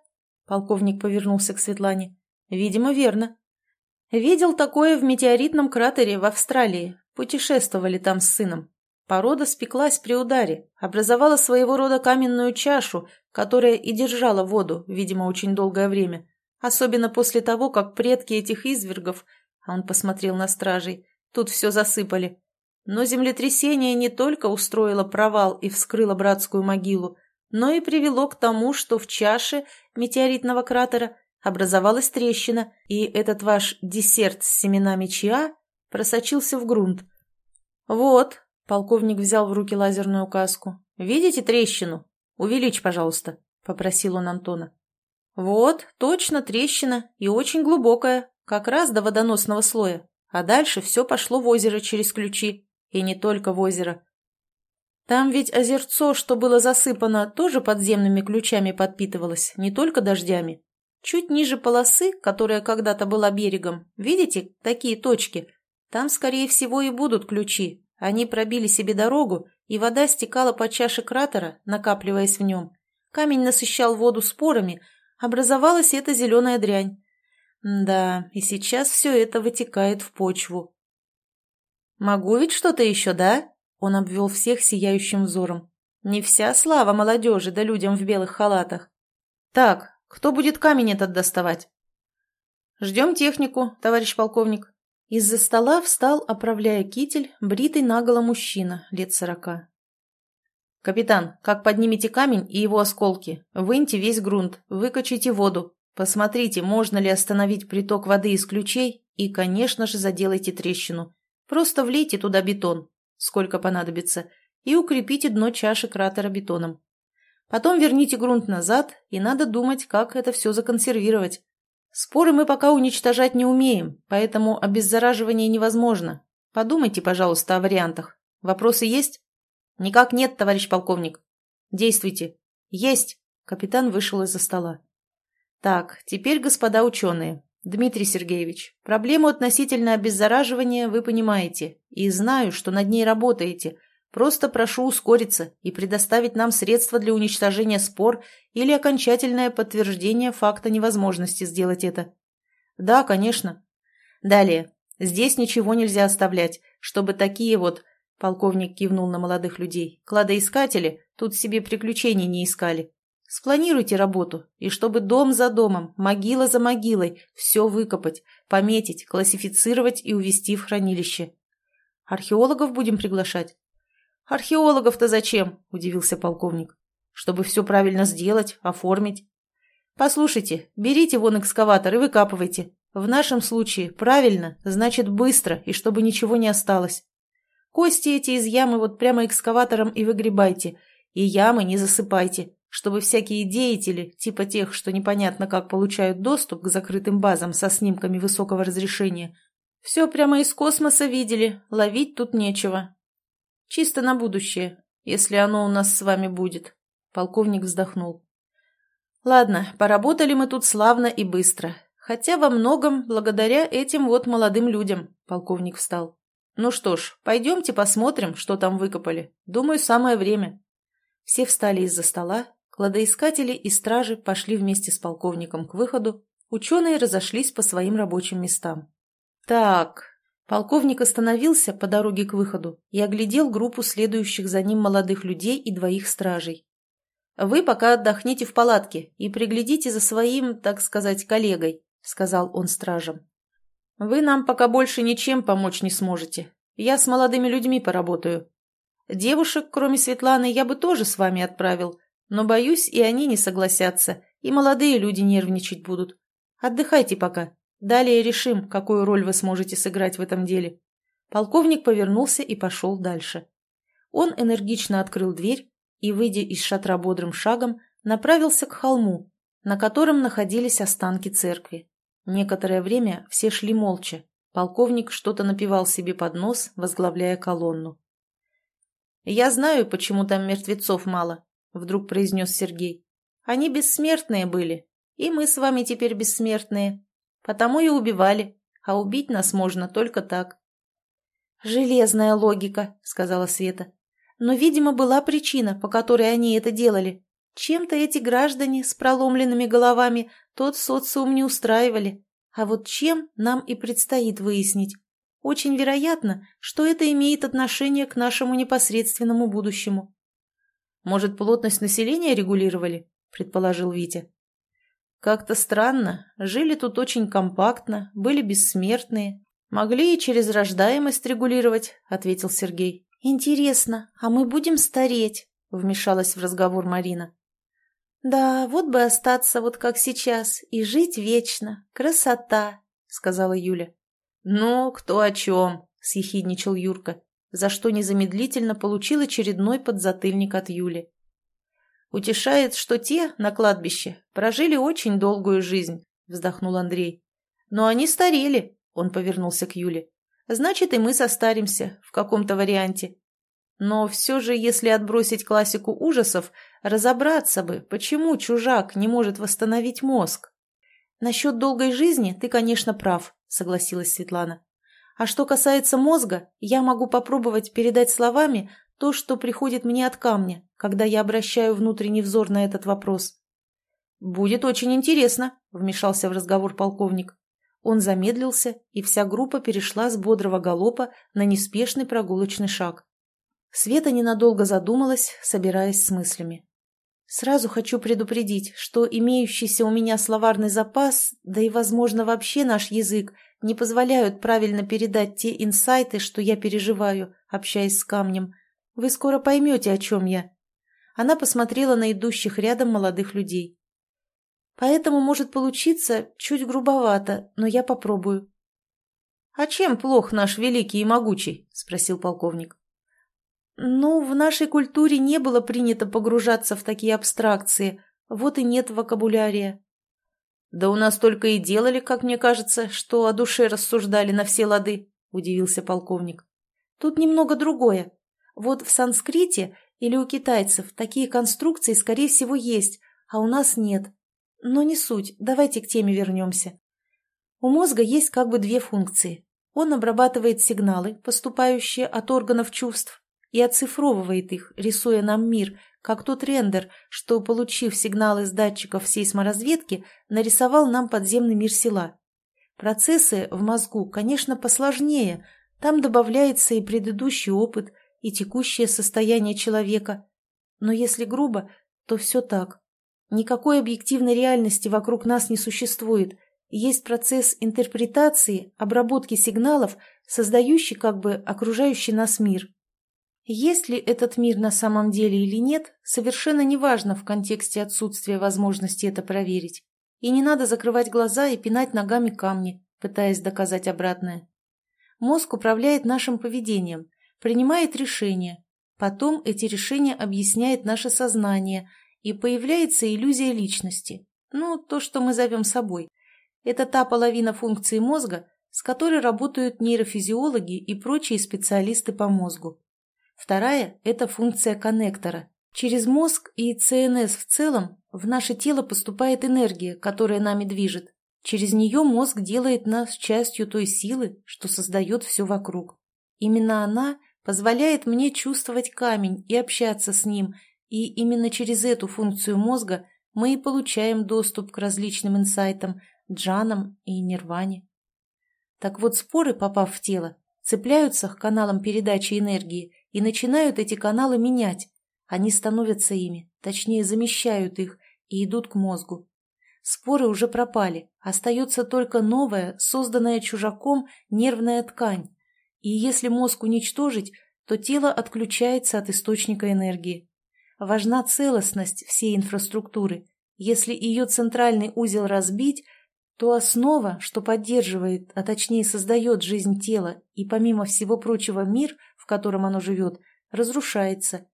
Полковник повернулся к Светлане. «Видимо, верно. Видел такое в метеоритном кратере в Австралии. Путешествовали там с сыном. Порода спеклась при ударе, образовала своего рода каменную чашу, которая и держала воду, видимо, очень долгое время. Особенно после того, как предки этих извергов, а он посмотрел на стражей, тут все засыпали. Но землетрясение не только устроило провал и вскрыло братскую могилу, но и привело к тому, что в чаше метеоритного кратера образовалась трещина, и этот ваш десерт с семенами чиа просочился в грунт. «Вот», — полковник взял в руки лазерную каску, — «видите трещину? Увеличь, пожалуйста», — попросил он Антона. «Вот, точно трещина, и очень глубокая, как раз до водоносного слоя, а дальше все пошло в озеро через ключи, и не только в озеро. Там ведь озерцо, что было засыпано, тоже подземными ключами подпитывалось, не только дождями. Чуть ниже полосы, которая когда-то была берегом, видите, такие точки? Там, скорее всего, и будут ключи. Они пробили себе дорогу, и вода стекала по чаше кратера, накапливаясь в нем. Камень насыщал воду спорами, образовалась эта зеленая дрянь. Да, и сейчас все это вытекает в почву. «Могу ведь что-то еще, да?» Он обвел всех сияющим взором. «Не вся слава молодежи да людям в белых халатах. Так, кто будет камень этот доставать?» «Ждем технику, товарищ полковник». Из-за стола встал, оправляя китель, бритый наголо мужчина, лет сорока. «Капитан, как поднимете камень и его осколки, выньте весь грунт, выкачайте воду, посмотрите, можно ли остановить приток воды из ключей и, конечно же, заделайте трещину. Просто влейте туда бетон, сколько понадобится, и укрепите дно чаши кратера бетоном. Потом верните грунт назад, и надо думать, как это все законсервировать. Споры мы пока уничтожать не умеем, поэтому обеззараживание невозможно. Подумайте, пожалуйста, о вариантах. Вопросы есть? Никак нет, товарищ полковник. Действуйте. Есть. Капитан вышел из-за стола. Так, теперь, господа ученые, Дмитрий Сергеевич, проблему относительно обеззараживания вы понимаете, и знаю, что над ней работаете. Просто прошу ускориться и предоставить нам средства для уничтожения спор или окончательное подтверждение факта невозможности сделать это. Да, конечно. Далее. Здесь ничего нельзя оставлять, чтобы такие вот, полковник кивнул на молодых людей, кладоискатели тут себе приключений не искали. Спланируйте работу, и чтобы дом за домом, могила за могилой, все выкопать, пометить, классифицировать и увезти в хранилище. Археологов будем приглашать? Археологов-то зачем? Удивился полковник. Чтобы все правильно сделать, оформить. Послушайте, берите вон экскаватор и выкапывайте. В нашем случае правильно, значит быстро, и чтобы ничего не осталось. Кости эти из ямы вот прямо экскаватором и выгребайте, и ямы не засыпайте чтобы всякие деятели, типа тех, что непонятно как получают доступ к закрытым базам со снимками высокого разрешения, все прямо из космоса видели, ловить тут нечего. Чисто на будущее, если оно у нас с вами будет. Полковник вздохнул. Ладно, поработали мы тут славно и быстро. Хотя во многом благодаря этим вот молодым людям, полковник встал. Ну что ж, пойдемте посмотрим, что там выкопали. Думаю, самое время. Все встали из-за стола, Кладоискатели и стражи пошли вместе с полковником к выходу, ученые разошлись по своим рабочим местам. «Так...» Полковник остановился по дороге к выходу и оглядел группу следующих за ним молодых людей и двоих стражей. «Вы пока отдохните в палатке и приглядите за своим, так сказать, коллегой», — сказал он стражам. «Вы нам пока больше ничем помочь не сможете. Я с молодыми людьми поработаю. Девушек, кроме Светланы, я бы тоже с вами отправил, но, боюсь, и они не согласятся, и молодые люди нервничать будут. Отдыхайте пока. Далее решим, какую роль вы сможете сыграть в этом деле». Полковник повернулся и пошел дальше. Он энергично открыл дверь и, выйдя из шатра бодрым шагом, направился к холму, на котором находились останки церкви. Некоторое время все шли молча. Полковник что-то напевал себе под нос, возглавляя колонну. «Я знаю, почему там мертвецов мало», — вдруг произнес Сергей. «Они бессмертные были, и мы с вами теперь бессмертные. Потому и убивали, а убить нас можно только так». «Железная логика», — сказала Света. «Но, видимо, была причина, по которой они это делали. Чем-то эти граждане с проломленными головами тот социум не устраивали. А вот чем нам и предстоит выяснить. Очень вероятно, что это имеет отношение к нашему непосредственному будущему. Может, плотность населения регулировали?» – предположил Витя. «Как-то странно. Жили тут очень компактно, были бессмертные. Могли и через рождаемость регулировать», – ответил Сергей. «Интересно, а мы будем стареть?» – вмешалась в разговор Марина. «Да, вот бы остаться вот как сейчас и жить вечно. Красота!» — сказала Юля. «Ну, кто о чем?» — съехидничал Юрка за что незамедлительно получил очередной подзатыльник от Юли. «Утешает, что те на кладбище прожили очень долгую жизнь», — вздохнул Андрей. «Но они старели», — он повернулся к Юле. «Значит, и мы состаримся в каком-то варианте. Но все же, если отбросить классику ужасов, разобраться бы, почему чужак не может восстановить мозг». «Насчет долгой жизни ты, конечно, прав», — согласилась Светлана. А что касается мозга, я могу попробовать передать словами то, что приходит мне от камня, когда я обращаю внутренний взор на этот вопрос. «Будет очень интересно», — вмешался в разговор полковник. Он замедлился, и вся группа перешла с бодрого галопа на неспешный прогулочный шаг. Света ненадолго задумалась, собираясь с мыслями. Сразу хочу предупредить, что имеющийся у меня словарный запас, да и, возможно, вообще наш язык, не позволяют правильно передать те инсайты, что я переживаю, общаясь с камнем. Вы скоро поймете, о чем я. Она посмотрела на идущих рядом молодых людей. Поэтому может получиться чуть грубовато, но я попробую. — А чем плох наш великий и могучий? — спросил полковник. — Ну, в нашей культуре не было принято погружаться в такие абстракции, вот и нет вокабулярия. «Да у нас только и делали, как мне кажется, что о душе рассуждали на все лады», — удивился полковник. «Тут немного другое. Вот в санскрите или у китайцев такие конструкции, скорее всего, есть, а у нас нет. Но не суть, давайте к теме вернемся. У мозга есть как бы две функции. Он обрабатывает сигналы, поступающие от органов чувств, и оцифровывает их, рисуя нам мир, как тот рендер, что, получив сигналы с датчиков сейсморазведки, нарисовал нам подземный мир села. Процессы в мозгу, конечно, посложнее, там добавляется и предыдущий опыт, и текущее состояние человека. Но если грубо, то все так. Никакой объективной реальности вокруг нас не существует. Есть процесс интерпретации, обработки сигналов, создающий как бы окружающий нас мир. Есть ли этот мир на самом деле или нет, совершенно неважно в контексте отсутствия возможности это проверить. И не надо закрывать глаза и пинать ногами камни, пытаясь доказать обратное. Мозг управляет нашим поведением, принимает решения. Потом эти решения объясняет наше сознание, и появляется иллюзия личности. Ну, то, что мы зовем собой. Это та половина функции мозга, с которой работают нейрофизиологи и прочие специалисты по мозгу. Вторая – это функция коннектора. Через мозг и ЦНС в целом в наше тело поступает энергия, которая нами движет. Через нее мозг делает нас частью той силы, что создает все вокруг. Именно она позволяет мне чувствовать камень и общаться с ним, и именно через эту функцию мозга мы и получаем доступ к различным инсайтам, джанам и нирване. Так вот, споры, попав в тело, цепляются к каналам передачи энергии и начинают эти каналы менять. Они становятся ими, точнее замещают их и идут к мозгу. Споры уже пропали, остается только новая, созданная чужаком, нервная ткань. И если мозг уничтожить, то тело отключается от источника энергии. Важна целостность всей инфраструктуры. Если ее центральный узел разбить, то основа, что поддерживает, а точнее создает жизнь тела и, помимо всего прочего, мир, в котором оно живет, разрушается.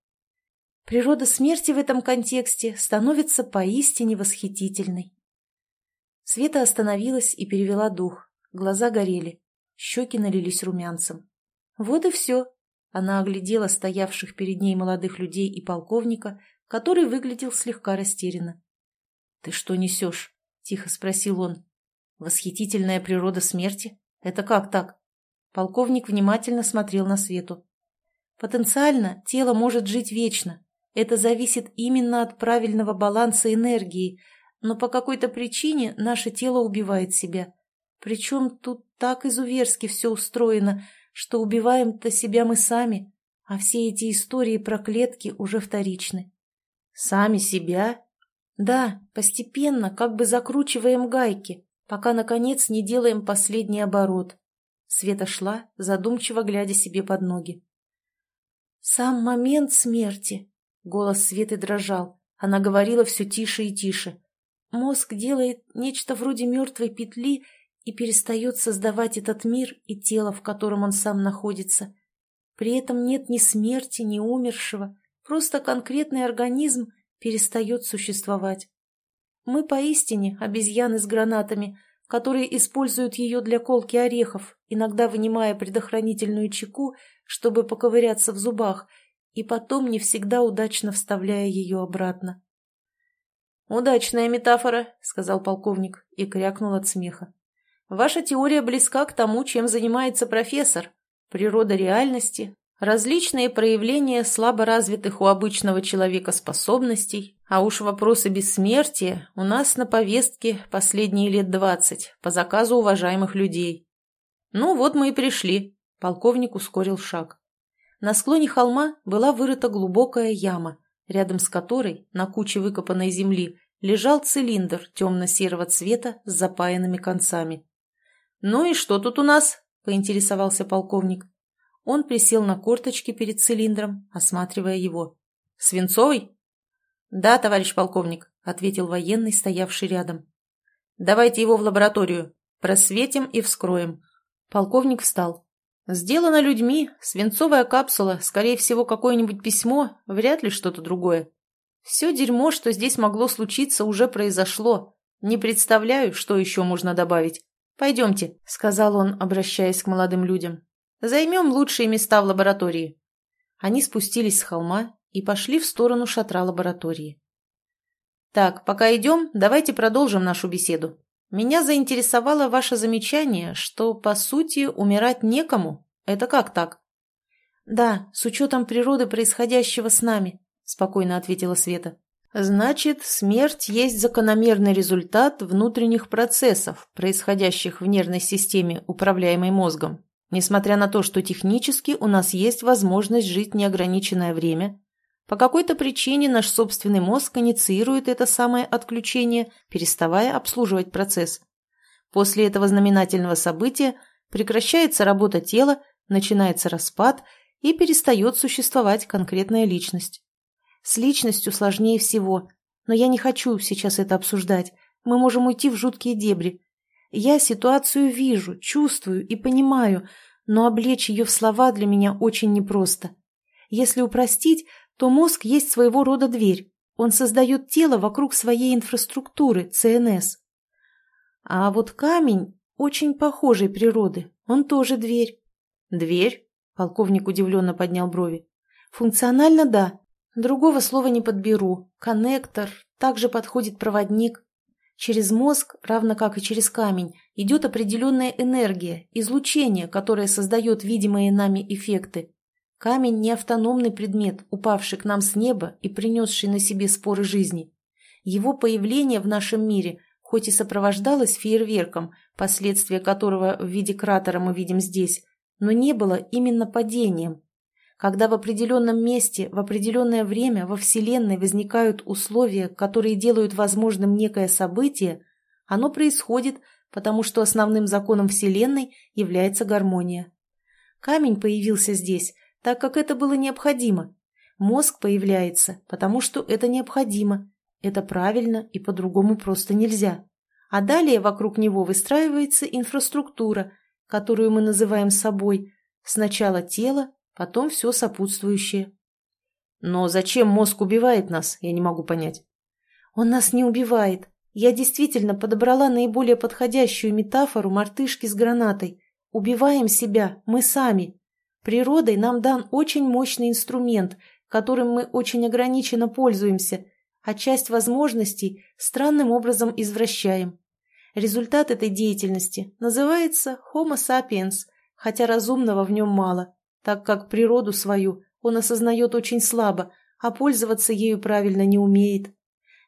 Природа смерти в этом контексте становится поистине восхитительной. Света остановилась и перевела дух. Глаза горели, щеки налились румянцем. Вот и все. Она оглядела стоявших перед ней молодых людей и полковника, который выглядел слегка растерянно. — Ты что несешь? — тихо спросил он. — Восхитительная природа смерти? Это как так? Полковник внимательно смотрел на Свету. Потенциально тело может жить вечно. Это зависит именно от правильного баланса энергии, но по какой-то причине наше тело убивает себя. Причем тут так изуверски все устроено, что убиваем-то себя мы сами, а все эти истории про клетки уже вторичны. Сами себя? Да, постепенно, как бы закручиваем гайки, пока, наконец, не делаем последний оборот. Света шла, задумчиво глядя себе под ноги. «Сам момент смерти!» Голос Светы дрожал. Она говорила все тише и тише. Мозг делает нечто вроде мертвой петли и перестает создавать этот мир и тело, в котором он сам находится. При этом нет ни смерти, ни умершего, просто конкретный организм перестает существовать. Мы поистине обезьяны с гранатами, которые используют ее для колки орехов, иногда вынимая предохранительную чеку, чтобы поковыряться в зубах, и потом не всегда удачно вставляя ее обратно. «Удачная метафора», — сказал полковник и крякнул от смеха. «Ваша теория близка к тому, чем занимается профессор. Природа реальности, различные проявления слаборазвитых у обычного человека способностей, а уж вопросы бессмертия у нас на повестке последние лет двадцать, по заказу уважаемых людей. Ну вот мы и пришли», — полковник ускорил шаг. На склоне холма была вырыта глубокая яма — рядом с которой, на куче выкопанной земли, лежал цилиндр темно-серого цвета с запаянными концами. «Ну и что тут у нас?» – поинтересовался полковник. Он присел на корточки перед цилиндром, осматривая его. «Свинцовый?» «Да, товарищ полковник», – ответил военный, стоявший рядом. «Давайте его в лабораторию. Просветим и вскроем». Полковник встал. Сделано людьми, свинцовая капсула, скорее всего, какое-нибудь письмо, вряд ли что-то другое. Все дерьмо, что здесь могло случиться, уже произошло. Не представляю, что еще можно добавить. «Пойдемте», — сказал он, обращаясь к молодым людям. «Займем лучшие места в лаборатории». Они спустились с холма и пошли в сторону шатра лаборатории. «Так, пока идем, давайте продолжим нашу беседу. Меня заинтересовало ваше замечание, что, по сути, умирать некому. Это как так? Да, с учетом природы происходящего с нами, спокойно ответила Света. Значит, смерть есть закономерный результат внутренних процессов, происходящих в нервной системе, управляемой мозгом. Несмотря на то, что технически у нас есть возможность жить неограниченное время, По какой-то причине наш собственный мозг инициирует это самое отключение, переставая обслуживать процесс. После этого знаменательного события прекращается работа тела, начинается распад и перестает существовать конкретная личность. С личностью сложнее всего, но я не хочу сейчас это обсуждать. Мы можем уйти в жуткие дебри. Я ситуацию вижу, чувствую и понимаю, но облечь ее в слова для меня очень непросто. Если упростить, то мозг есть своего рода дверь. Он создает тело вокруг своей инфраструктуры, ЦНС. А вот камень очень похожей природы, он тоже дверь. Дверь? Полковник удивленно поднял брови. Функционально да. Другого слова не подберу. Коннектор, также подходит проводник. Через мозг, равно как и через камень, идет определенная энергия, излучение, которое создает видимые нами эффекты. Камень не автономный предмет, упавший к нам с неба и принесший на себе споры жизни. Его появление в нашем мире хоть и сопровождалось фейерверком, последствия которого в виде кратера мы видим здесь, но не было именно падением. Когда в определенном месте, в определенное время во Вселенной возникают условия, которые делают возможным некое событие, оно происходит, потому что основным законом Вселенной является гармония. Камень появился здесь, так как это было необходимо. Мозг появляется, потому что это необходимо. Это правильно и по-другому просто нельзя. А далее вокруг него выстраивается инфраструктура, которую мы называем собой, сначала тело, потом все сопутствующее. Но зачем мозг убивает нас, я не могу понять. Он нас не убивает. Я действительно подобрала наиболее подходящую метафору мартышки с гранатой. Убиваем себя, мы сами. Природой нам дан очень мощный инструмент, которым мы очень ограниченно пользуемся, а часть возможностей странным образом извращаем. Результат этой деятельности называется Homo sapiens, хотя разумного в нем мало, так как природу свою он осознает очень слабо, а пользоваться ею правильно не умеет.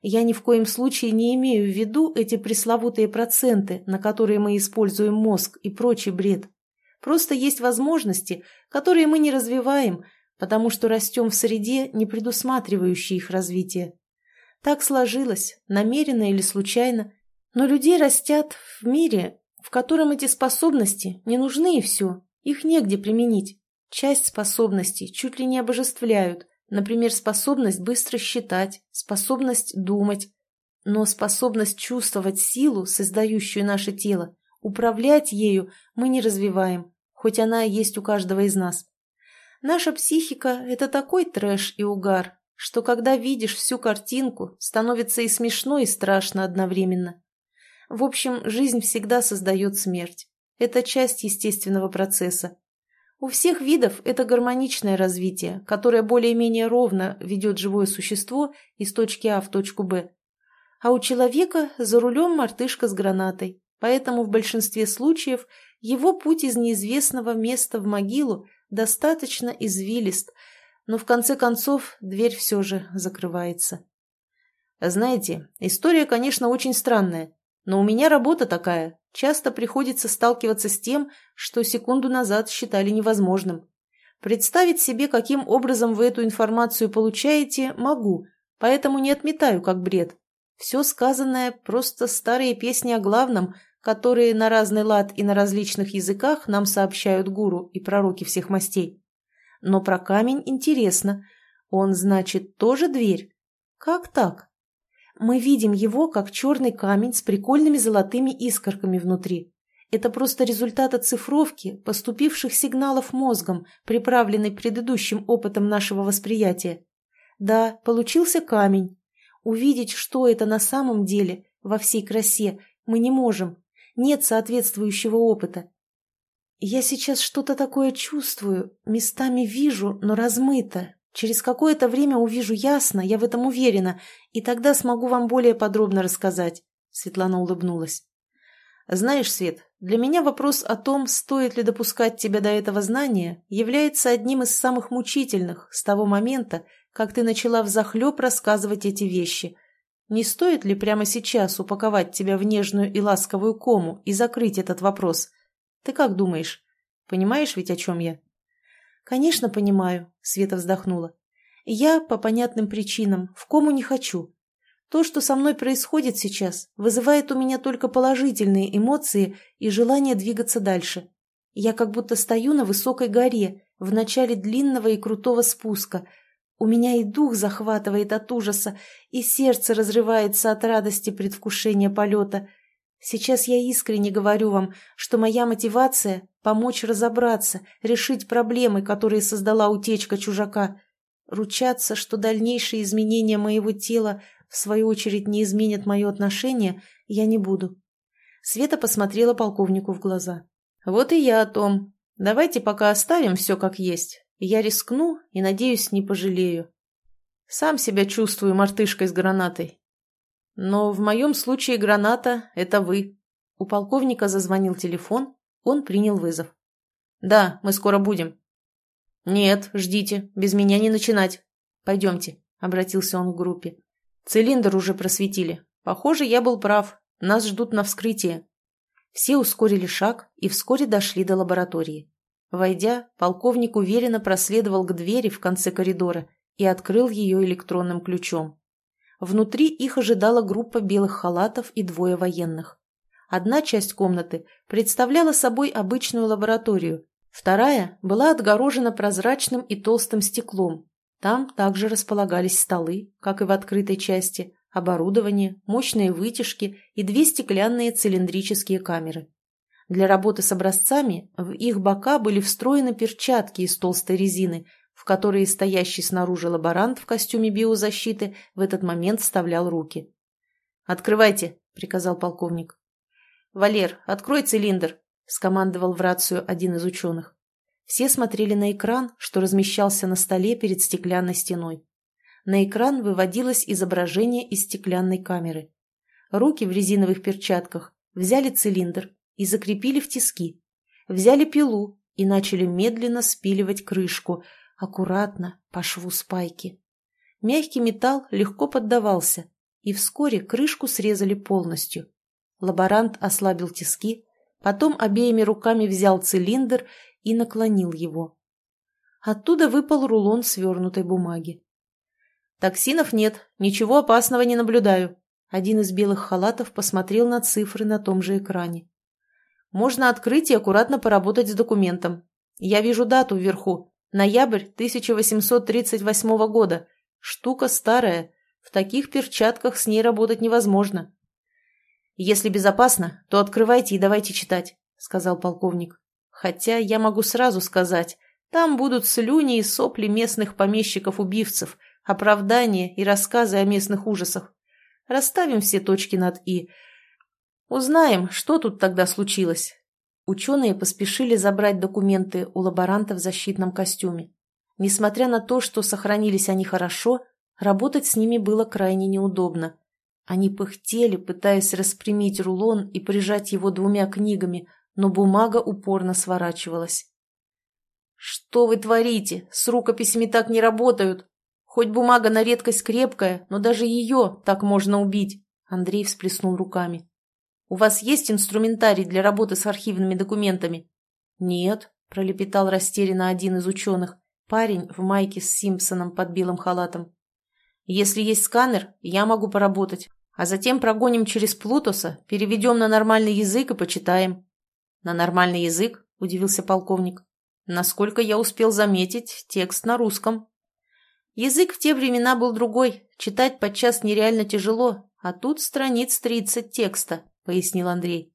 Я ни в коем случае не имею в виду эти пресловутые проценты, на которые мы используем мозг и прочий бред. Просто есть возможности, которые мы не развиваем, потому что растем в среде, не предусматривающей их развитие. Так сложилось, намеренно или случайно, но людей растят в мире, в котором эти способности не нужны и все, их негде применить. Часть способностей чуть ли не обожествляют, например, способность быстро считать, способность думать. Но способность чувствовать силу, создающую наше тело, управлять ею мы не развиваем, хоть она и есть у каждого из нас. Наша психика – это такой трэш и угар, что когда видишь всю картинку, становится и смешно, и страшно одновременно. В общем, жизнь всегда создает смерть. Это часть естественного процесса. У всех видов это гармоничное развитие, которое более-менее ровно ведет живое существо из точки А в точку Б. А у человека за рулем мартышка с гранатой, поэтому в большинстве случаев его путь из неизвестного места в могилу достаточно извилист, но в конце концов дверь все же закрывается. Знаете, история, конечно, очень странная, но у меня работа такая. Часто приходится сталкиваться с тем, что секунду назад считали невозможным. Представить себе, каким образом вы эту информацию получаете, могу, поэтому не отметаю как бред. Все сказанное – просто старые песни о главном, которые на разный лад и на различных языках нам сообщают гуру и пророки всех мастей. Но про камень интересно. Он, значит, тоже дверь? Как так? Мы видим его как черный камень с прикольными золотыми искорками внутри. Это просто результат оцифровки поступивших сигналов мозгом, приправленный предыдущим опытом нашего восприятия. Да, получился камень. Увидеть, что это на самом деле, во всей красе, мы не можем. Нет соответствующего опыта. Я сейчас что-то такое чувствую, местами вижу, но размыто, Через какое-то время увижу ясно, я в этом уверена, и тогда смогу вам более подробно рассказать. Светлана улыбнулась. Знаешь, Свет, для меня вопрос о том, стоит ли допускать тебя до этого знания, является одним из самых мучительных с того момента, как ты начала взахлеб рассказывать эти вещи. Не стоит ли прямо сейчас упаковать тебя в нежную и ласковую кому и закрыть этот вопрос? Ты как думаешь? Понимаешь ведь, о чем я? «Конечно, понимаю», — Света вздохнула. Я, по понятным причинам, в кому не хочу. То, что со мной происходит сейчас, вызывает у меня только положительные эмоции и желание двигаться дальше. Я как будто стою на высокой горе, в начале длинного и крутого спуска. У меня и дух захватывает от ужаса, и сердце разрывается от радости предвкушения полета. Сейчас я искренне говорю вам, что моя мотивация – помочь разобраться, решить проблемы, которые создала утечка чужака. Ручаться, что дальнейшие изменения моего тела в свою очередь не изменят мое отношение, я не буду. Света посмотрела полковнику в глаза. «Вот и я о том. Давайте пока оставим все как есть. Я рискну и, надеюсь, не пожалею. Сам себя чувствую мартышкой с гранатой. Но в моем случае граната — это вы». У полковника зазвонил телефон, он принял вызов. «Да, мы скоро будем». «Нет, ждите, без меня не начинать. Пойдемте», — обратился он к группе. Цилиндр уже просветили. Похоже, я был прав. Нас ждут на вскрытие. Все ускорили шаг и вскоре дошли до лаборатории. Войдя, полковник уверенно проследовал к двери в конце коридора и открыл ее электронным ключом. Внутри их ожидала группа белых халатов и двое военных. Одна часть комнаты представляла собой обычную лабораторию, вторая была отгорожена прозрачным и толстым стеклом, там также располагались столы, как и в открытой части, оборудование, мощные вытяжки и две стеклянные цилиндрические камеры. Для работы с образцами в их бока были встроены перчатки из толстой резины, в которые стоящий снаружи лаборант в костюме биозащиты в этот момент вставлял руки. «Открывайте», — приказал полковник. «Валер, открой цилиндр», — скомандовал в рацию один из ученых. Все смотрели на экран, что размещался на столе перед стеклянной стеной. На экран выводилось изображение из стеклянной камеры. Руки в резиновых перчатках взяли цилиндр и закрепили в тиски. Взяли пилу и начали медленно спиливать крышку, аккуратно, по шву спайки. Мягкий металл легко поддавался, и вскоре крышку срезали полностью. Лаборант ослабил тиски, потом обеими руками взял цилиндр и наклонил его. Оттуда выпал рулон свернутой бумаги. «Токсинов нет, ничего опасного не наблюдаю». Один из белых халатов посмотрел на цифры на том же экране. «Можно открыть и аккуратно поработать с документом. Я вижу дату вверху. Ноябрь 1838 года. Штука старая. В таких перчатках с ней работать невозможно». «Если безопасно, то открывайте и давайте читать», — сказал полковник. Хотя я могу сразу сказать, там будут слюни и сопли местных помещиков-убивцев, оправдания и рассказы о местных ужасах. Расставим все точки над «и». Узнаем, что тут тогда случилось. Ученые поспешили забрать документы у лаборанта в защитном костюме. Несмотря на то, что сохранились они хорошо, работать с ними было крайне неудобно. Они пыхтели, пытаясь распрямить рулон и прижать его двумя книгами – но бумага упорно сворачивалась. «Что вы творите? С рукописями так не работают. Хоть бумага на редкость крепкая, но даже ее так можно убить», — Андрей всплеснул руками. «У вас есть инструментарий для работы с архивными документами?» «Нет», — пролепетал растерянно один из ученых, парень в майке с Симпсоном под белым халатом. «Если есть сканер, я могу поработать, а затем прогоним через Плутоса, переведем на нормальный язык и почитаем». «На нормальный язык?» – удивился полковник. «Насколько я успел заметить, текст на русском». Язык в те времена был другой, читать подчас нереально тяжело, а тут страниц тридцать текста, пояснил Андрей.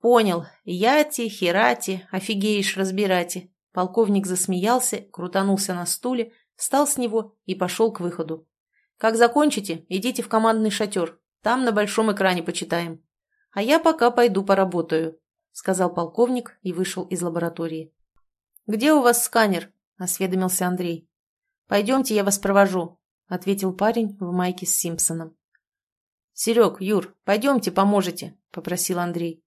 Понял. Яти, херати, офигеешь разбирати. Полковник засмеялся, крутанулся на стуле, встал с него и пошел к выходу. Как закончите, идите в командный шатер. Там на большом экране почитаем. А я пока пойду поработаю сказал полковник и вышел из лаборатории. «Где у вас сканер?» – осведомился Андрей. «Пойдемте, я вас провожу», – ответил парень в майке с Симпсоном. «Серег, Юр, пойдемте, поможете», – попросил Андрей.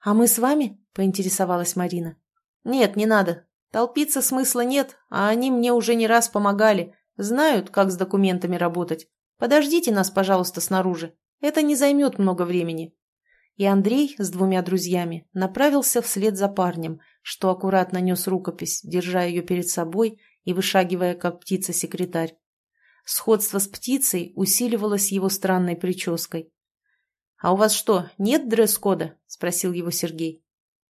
«А мы с вами?» – поинтересовалась Марина. «Нет, не надо. Толпиться смысла нет, а они мне уже не раз помогали. Знают, как с документами работать. Подождите нас, пожалуйста, снаружи. Это не займет много времени и Андрей с двумя друзьями направился вслед за парнем, что аккуратно нес рукопись, держа ее перед собой и вышагивая, как птица-секретарь. Сходство с птицей усиливалось его странной прической. «А у вас что, нет дресс-кода?» – спросил его Сергей.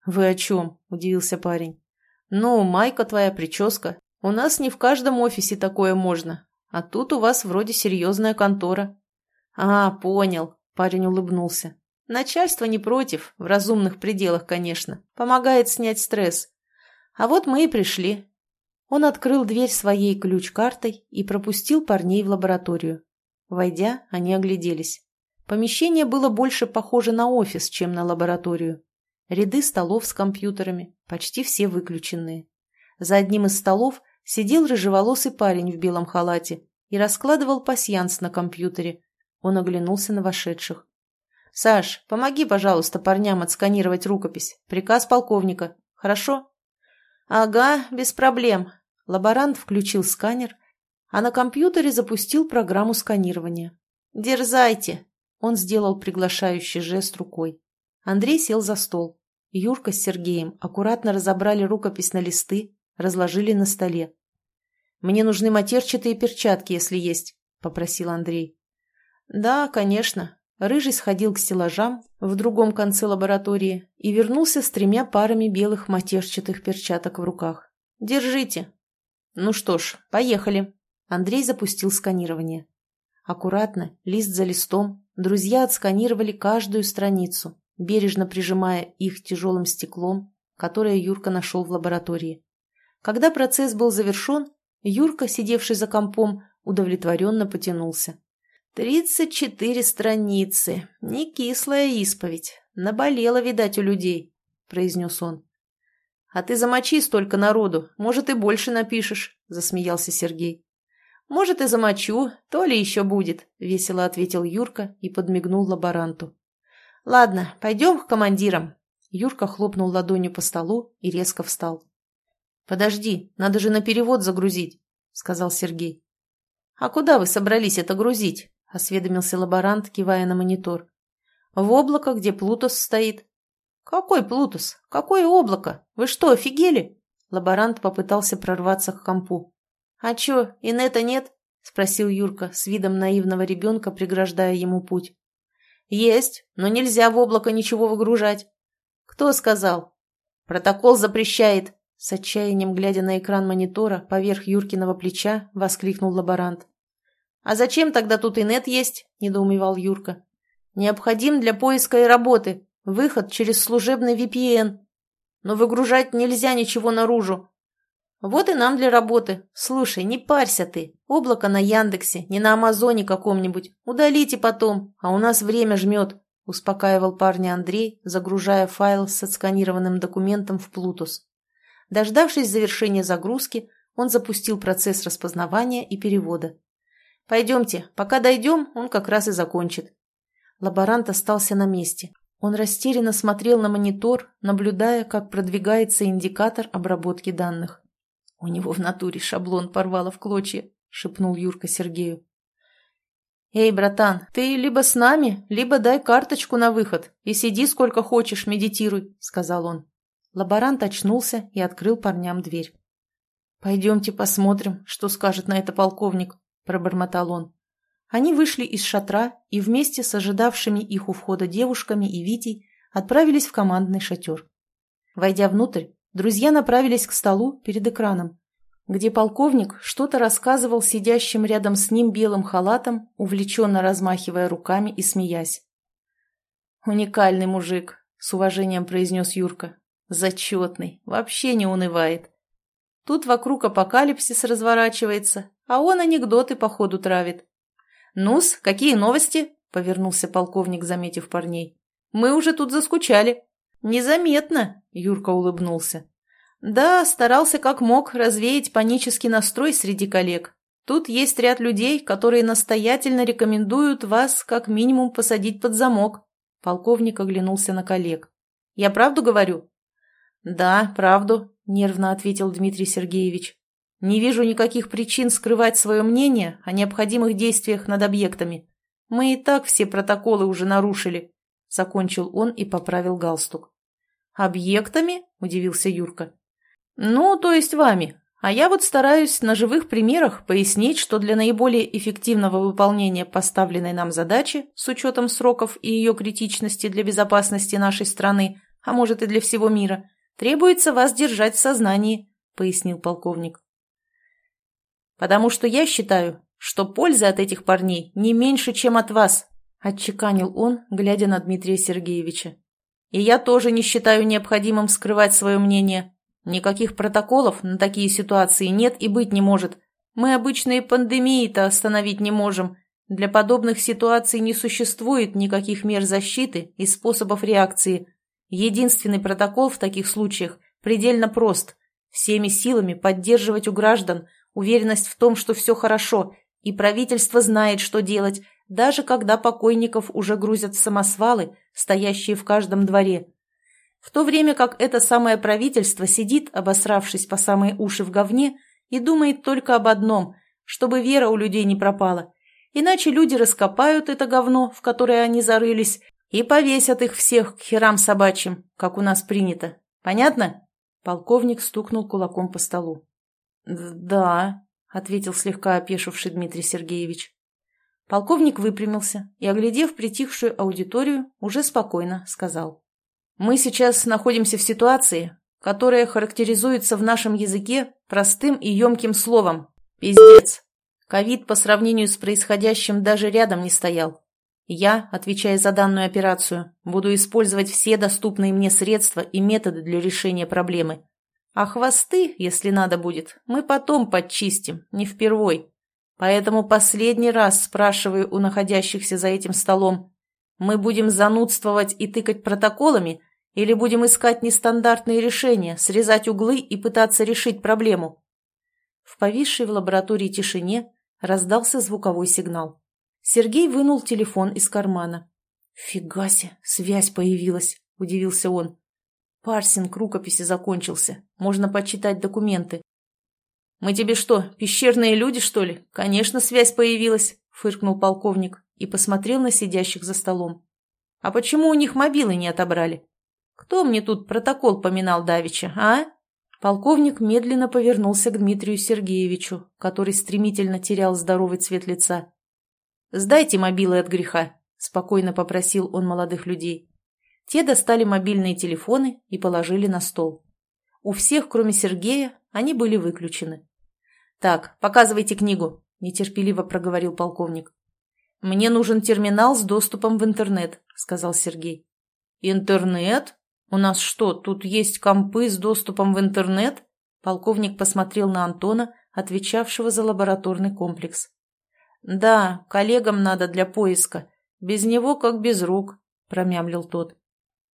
«Вы о чем?» – удивился парень. «Ну, майка твоя, прическа. У нас не в каждом офисе такое можно. А тут у вас вроде серьезная контора». «А, понял», – парень улыбнулся. «Начальство не против, в разумных пределах, конечно. Помогает снять стресс. А вот мы и пришли». Он открыл дверь своей ключ-картой и пропустил парней в лабораторию. Войдя, они огляделись. Помещение было больше похоже на офис, чем на лабораторию. Ряды столов с компьютерами, почти все выключенные. За одним из столов сидел рыжеволосый парень в белом халате и раскладывал пасьянс на компьютере. Он оглянулся на вошедших. «Саш, помоги, пожалуйста, парням отсканировать рукопись. Приказ полковника. Хорошо?» «Ага, без проблем». Лаборант включил сканер, а на компьютере запустил программу сканирования. «Дерзайте!» Он сделал приглашающий жест рукой. Андрей сел за стол. Юрка с Сергеем аккуратно разобрали рукопись на листы, разложили на столе. «Мне нужны матерчатые перчатки, если есть», — попросил Андрей. «Да, конечно». Рыжий сходил к стеллажам в другом конце лаборатории и вернулся с тремя парами белых матерчатых перчаток в руках. «Держите». «Ну что ж, поехали». Андрей запустил сканирование. Аккуратно, лист за листом, Друзья отсканировали каждую страницу, бережно прижимая их тяжелым стеклом, которое Юрка нашел в лаборатории. Когда процесс был завершен, Юрка, сидевший за компом, удовлетворенно потянулся. «Тридцать четыре страницы. Не кислая исповедь. Наболела, видать, у людей», — произнес он. «А ты замочи столько народу, может, и больше напишешь», — засмеялся Сергей. «Может, и замочу, то ли еще будет», — весело ответил Юрка и подмигнул лаборанту. «Ладно, пойдем к командирам». Юрка хлопнул ладонью по столу и резко встал. «Подожди, надо же на перевод загрузить», — сказал Сергей. «А куда вы собрались это грузить?» — осведомился лаборант, кивая на монитор. «В облако, где Плутос стоит». «Какой Плутос? Какое облако? Вы что, офигели?» Лаборант попытался прорваться к компу. «А чё, инета нет?» — спросил Юрка с видом наивного ребенка, преграждая ему путь. «Есть, но нельзя в облако ничего выгружать». «Кто сказал?» «Протокол запрещает», — с отчаянием глядя на экран монитора поверх Юркиного плеча, воскликнул лаборант. «А зачем тогда тут инет есть?» — недоумевал Юрка. «Необходим для поиска и работы. Выход через служебный VPN. Но выгружать нельзя ничего наружу. Вот и нам для работы. Слушай, не парься ты. Облако на Яндексе, не на Амазоне каком-нибудь. Удалите потом, а у нас время жмет», — успокаивал парня Андрей, загружая файл с отсканированным документом в Плутус. Дождавшись завершения загрузки, он запустил процесс распознавания и перевода. «Пойдемте, пока дойдем, он как раз и закончит». Лаборант остался на месте. Он растерянно смотрел на монитор, наблюдая, как продвигается индикатор обработки данных. «У него в натуре шаблон порвало в клочья», — шепнул Юрка Сергею. «Эй, братан, ты либо с нами, либо дай карточку на выход и сиди сколько хочешь, медитируй», — сказал он. Лаборант очнулся и открыл парням дверь. «Пойдемте посмотрим, что скажет на это полковник», — пробормотал он. Они вышли из шатра и вместе с ожидавшими их у входа девушками и Витей отправились в командный шатер. Войдя внутрь, друзья направились к столу перед экраном, где полковник что-то рассказывал сидящим рядом с ним белым халатом, увлеченно размахивая руками и смеясь. «Уникальный мужик», — с уважением произнес Юрка. «Зачетный, вообще не унывает. Тут вокруг апокалипсис разворачивается, а он анекдоты по ходу травит». «Ну-с, какие новости?» — повернулся полковник, заметив парней. «Мы уже тут заскучали». «Незаметно», — Юрка улыбнулся. «Да, старался как мог развеять панический настрой среди коллег. Тут есть ряд людей, которые настоятельно рекомендуют вас как минимум посадить под замок». Полковник оглянулся на коллег. «Я правду говорю?» «Да, правду», — нервно ответил Дмитрий Сергеевич. «Не вижу никаких причин скрывать свое мнение о необходимых действиях над объектами. Мы и так все протоколы уже нарушили», — закончил он и поправил галстук. «Объектами?» – удивился Юрка. «Ну, то есть вами. А я вот стараюсь на живых примерах пояснить, что для наиболее эффективного выполнения поставленной нам задачи, с учетом сроков и ее критичности для безопасности нашей страны, а может и для всего мира, требуется вас держать в сознании, пояснил полковник. Потому что я считаю, что польза от этих парней не меньше, чем от вас, отчеканил он, глядя на Дмитрия Сергеевича. И я тоже не считаю необходимым скрывать свое мнение, Никаких протоколов на такие ситуации нет и быть не может. Мы обычные пандемии-то остановить не можем. Для подобных ситуаций не существует никаких мер защиты и способов реакции. Единственный протокол в таких случаях предельно прост. Всеми силами поддерживать у граждан уверенность в том, что все хорошо, и правительство знает, что делать, даже когда покойников уже грузят в самосвалы, стоящие в каждом дворе. В то время как это самое правительство сидит, обосравшись по самые уши в говне, и думает только об одном, чтобы вера у людей не пропала. Иначе люди раскопают это говно, в которое они зарылись, и повесят их всех к херам собачьим, как у нас принято. Понятно?» Полковник стукнул кулаком по столу. «Да», — ответил слегка опешивший Дмитрий Сергеевич. Полковник выпрямился и, оглядев притихшую аудиторию, уже спокойно сказал. Мы сейчас находимся в ситуации, которая характеризуется в нашем языке простым и емким словом «пиздец». Ковид по сравнению с происходящим даже рядом не стоял. Я, отвечая за данную операцию, буду использовать все доступные мне средства и методы для решения проблемы. А хвосты, если надо будет, мы потом подчистим, не впервой. Поэтому последний раз спрашиваю у находящихся за этим столом, мы будем занудствовать и тыкать протоколами, или будем искать нестандартные решения, срезать углы и пытаться решить проблему? В повисшей в лаборатории тишине раздался звуковой сигнал. Сергей вынул телефон из кармана. «Фига себе, связь появилась!» – удивился он. «Парсинг рукописи закончился. Можно почитать документы». «Мы тебе что, пещерные люди, что ли? Конечно, связь появилась!» – фыркнул полковник и посмотрел на сидящих за столом. «А почему у них мобилы не отобрали? Кто мне тут протокол поминал давеча, а?» Полковник медленно повернулся к Дмитрию Сергеевичу, который стремительно терял здоровый цвет лица. «Сдайте мобилы от греха», – спокойно попросил он молодых людей. Те достали мобильные телефоны и положили на стол. У всех, кроме Сергея, они были выключены. «Так, показывайте книгу», – нетерпеливо проговорил полковник. «Мне нужен терминал с доступом в интернет», — сказал Сергей. «Интернет? У нас что, тут есть компы с доступом в интернет?» Полковник посмотрел на Антона, отвечавшего за лабораторный комплекс. «Да, коллегам надо для поиска. Без него как без рук», — промямлил тот.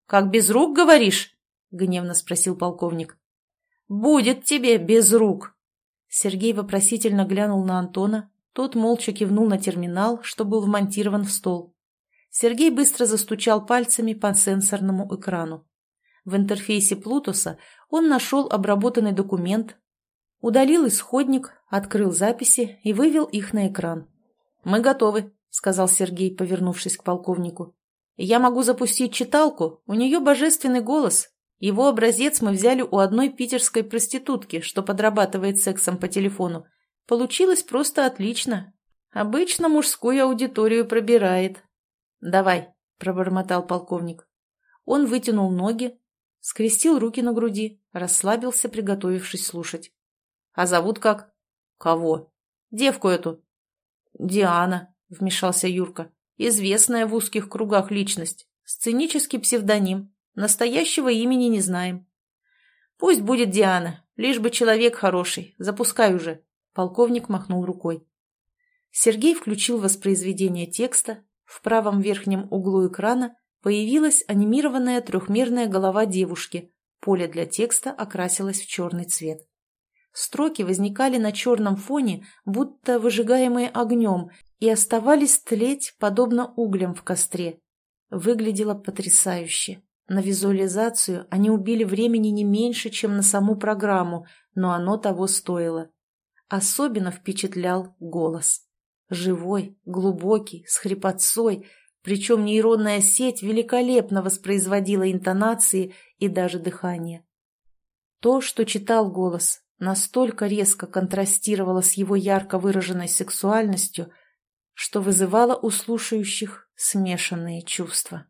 «Как без рук, говоришь?» — гневно спросил полковник. «Будет тебе без рук!» Сергей вопросительно глянул на Антона, тот молча кивнул на терминал, что был вмонтирован в стол. Сергей быстро застучал пальцами по сенсорному экрану. В интерфейсе Плутуса он нашел обработанный документ, удалил исходник, открыл записи и вывел их на экран. «Мы готовы», — сказал Сергей, повернувшись к полковнику. «Я могу запустить читалку, у нее божественный голос. Его образец мы взяли у одной питерской проститутки, что подрабатывает сексом по телефону. Получилось просто отлично. Обычно мужскую аудиторию пробирает. «Давай», — пробормотал полковник. Он вытянул ноги, скрестил руки на груди, расслабился, приготовившись слушать. «А зовут как?» «Кого?» «Девку эту». «Диана», — вмешался Юрка. «Известная в узких кругах личность. Сценический псевдоним. Настоящего имени не знаем». «Пусть будет Диана, лишь бы человек хороший. Запускай уже». Полковник махнул рукой. Сергей включил воспроизведение текста. В правом верхнем углу экрана появилась анимированная трехмерная голова девушки. Поле для текста окрасилось в черный цвет. Строки возникали на черном фоне, будто выжигаемые огнем, и оставались тлеть, подобно углям в костре. Выглядело потрясающе. На визуализацию они убили времени не меньше, чем на саму программу, но оно того стоило. Особенно впечатлял голос. Живой, глубокий, с хрипотцой, причем нейронная сеть великолепно воспроизводила интонации и даже дыхание. То, что читал голос, настолько резко контрастировало с его ярко выраженной сексуальностью, что вызывало у слушающих смешанные чувства.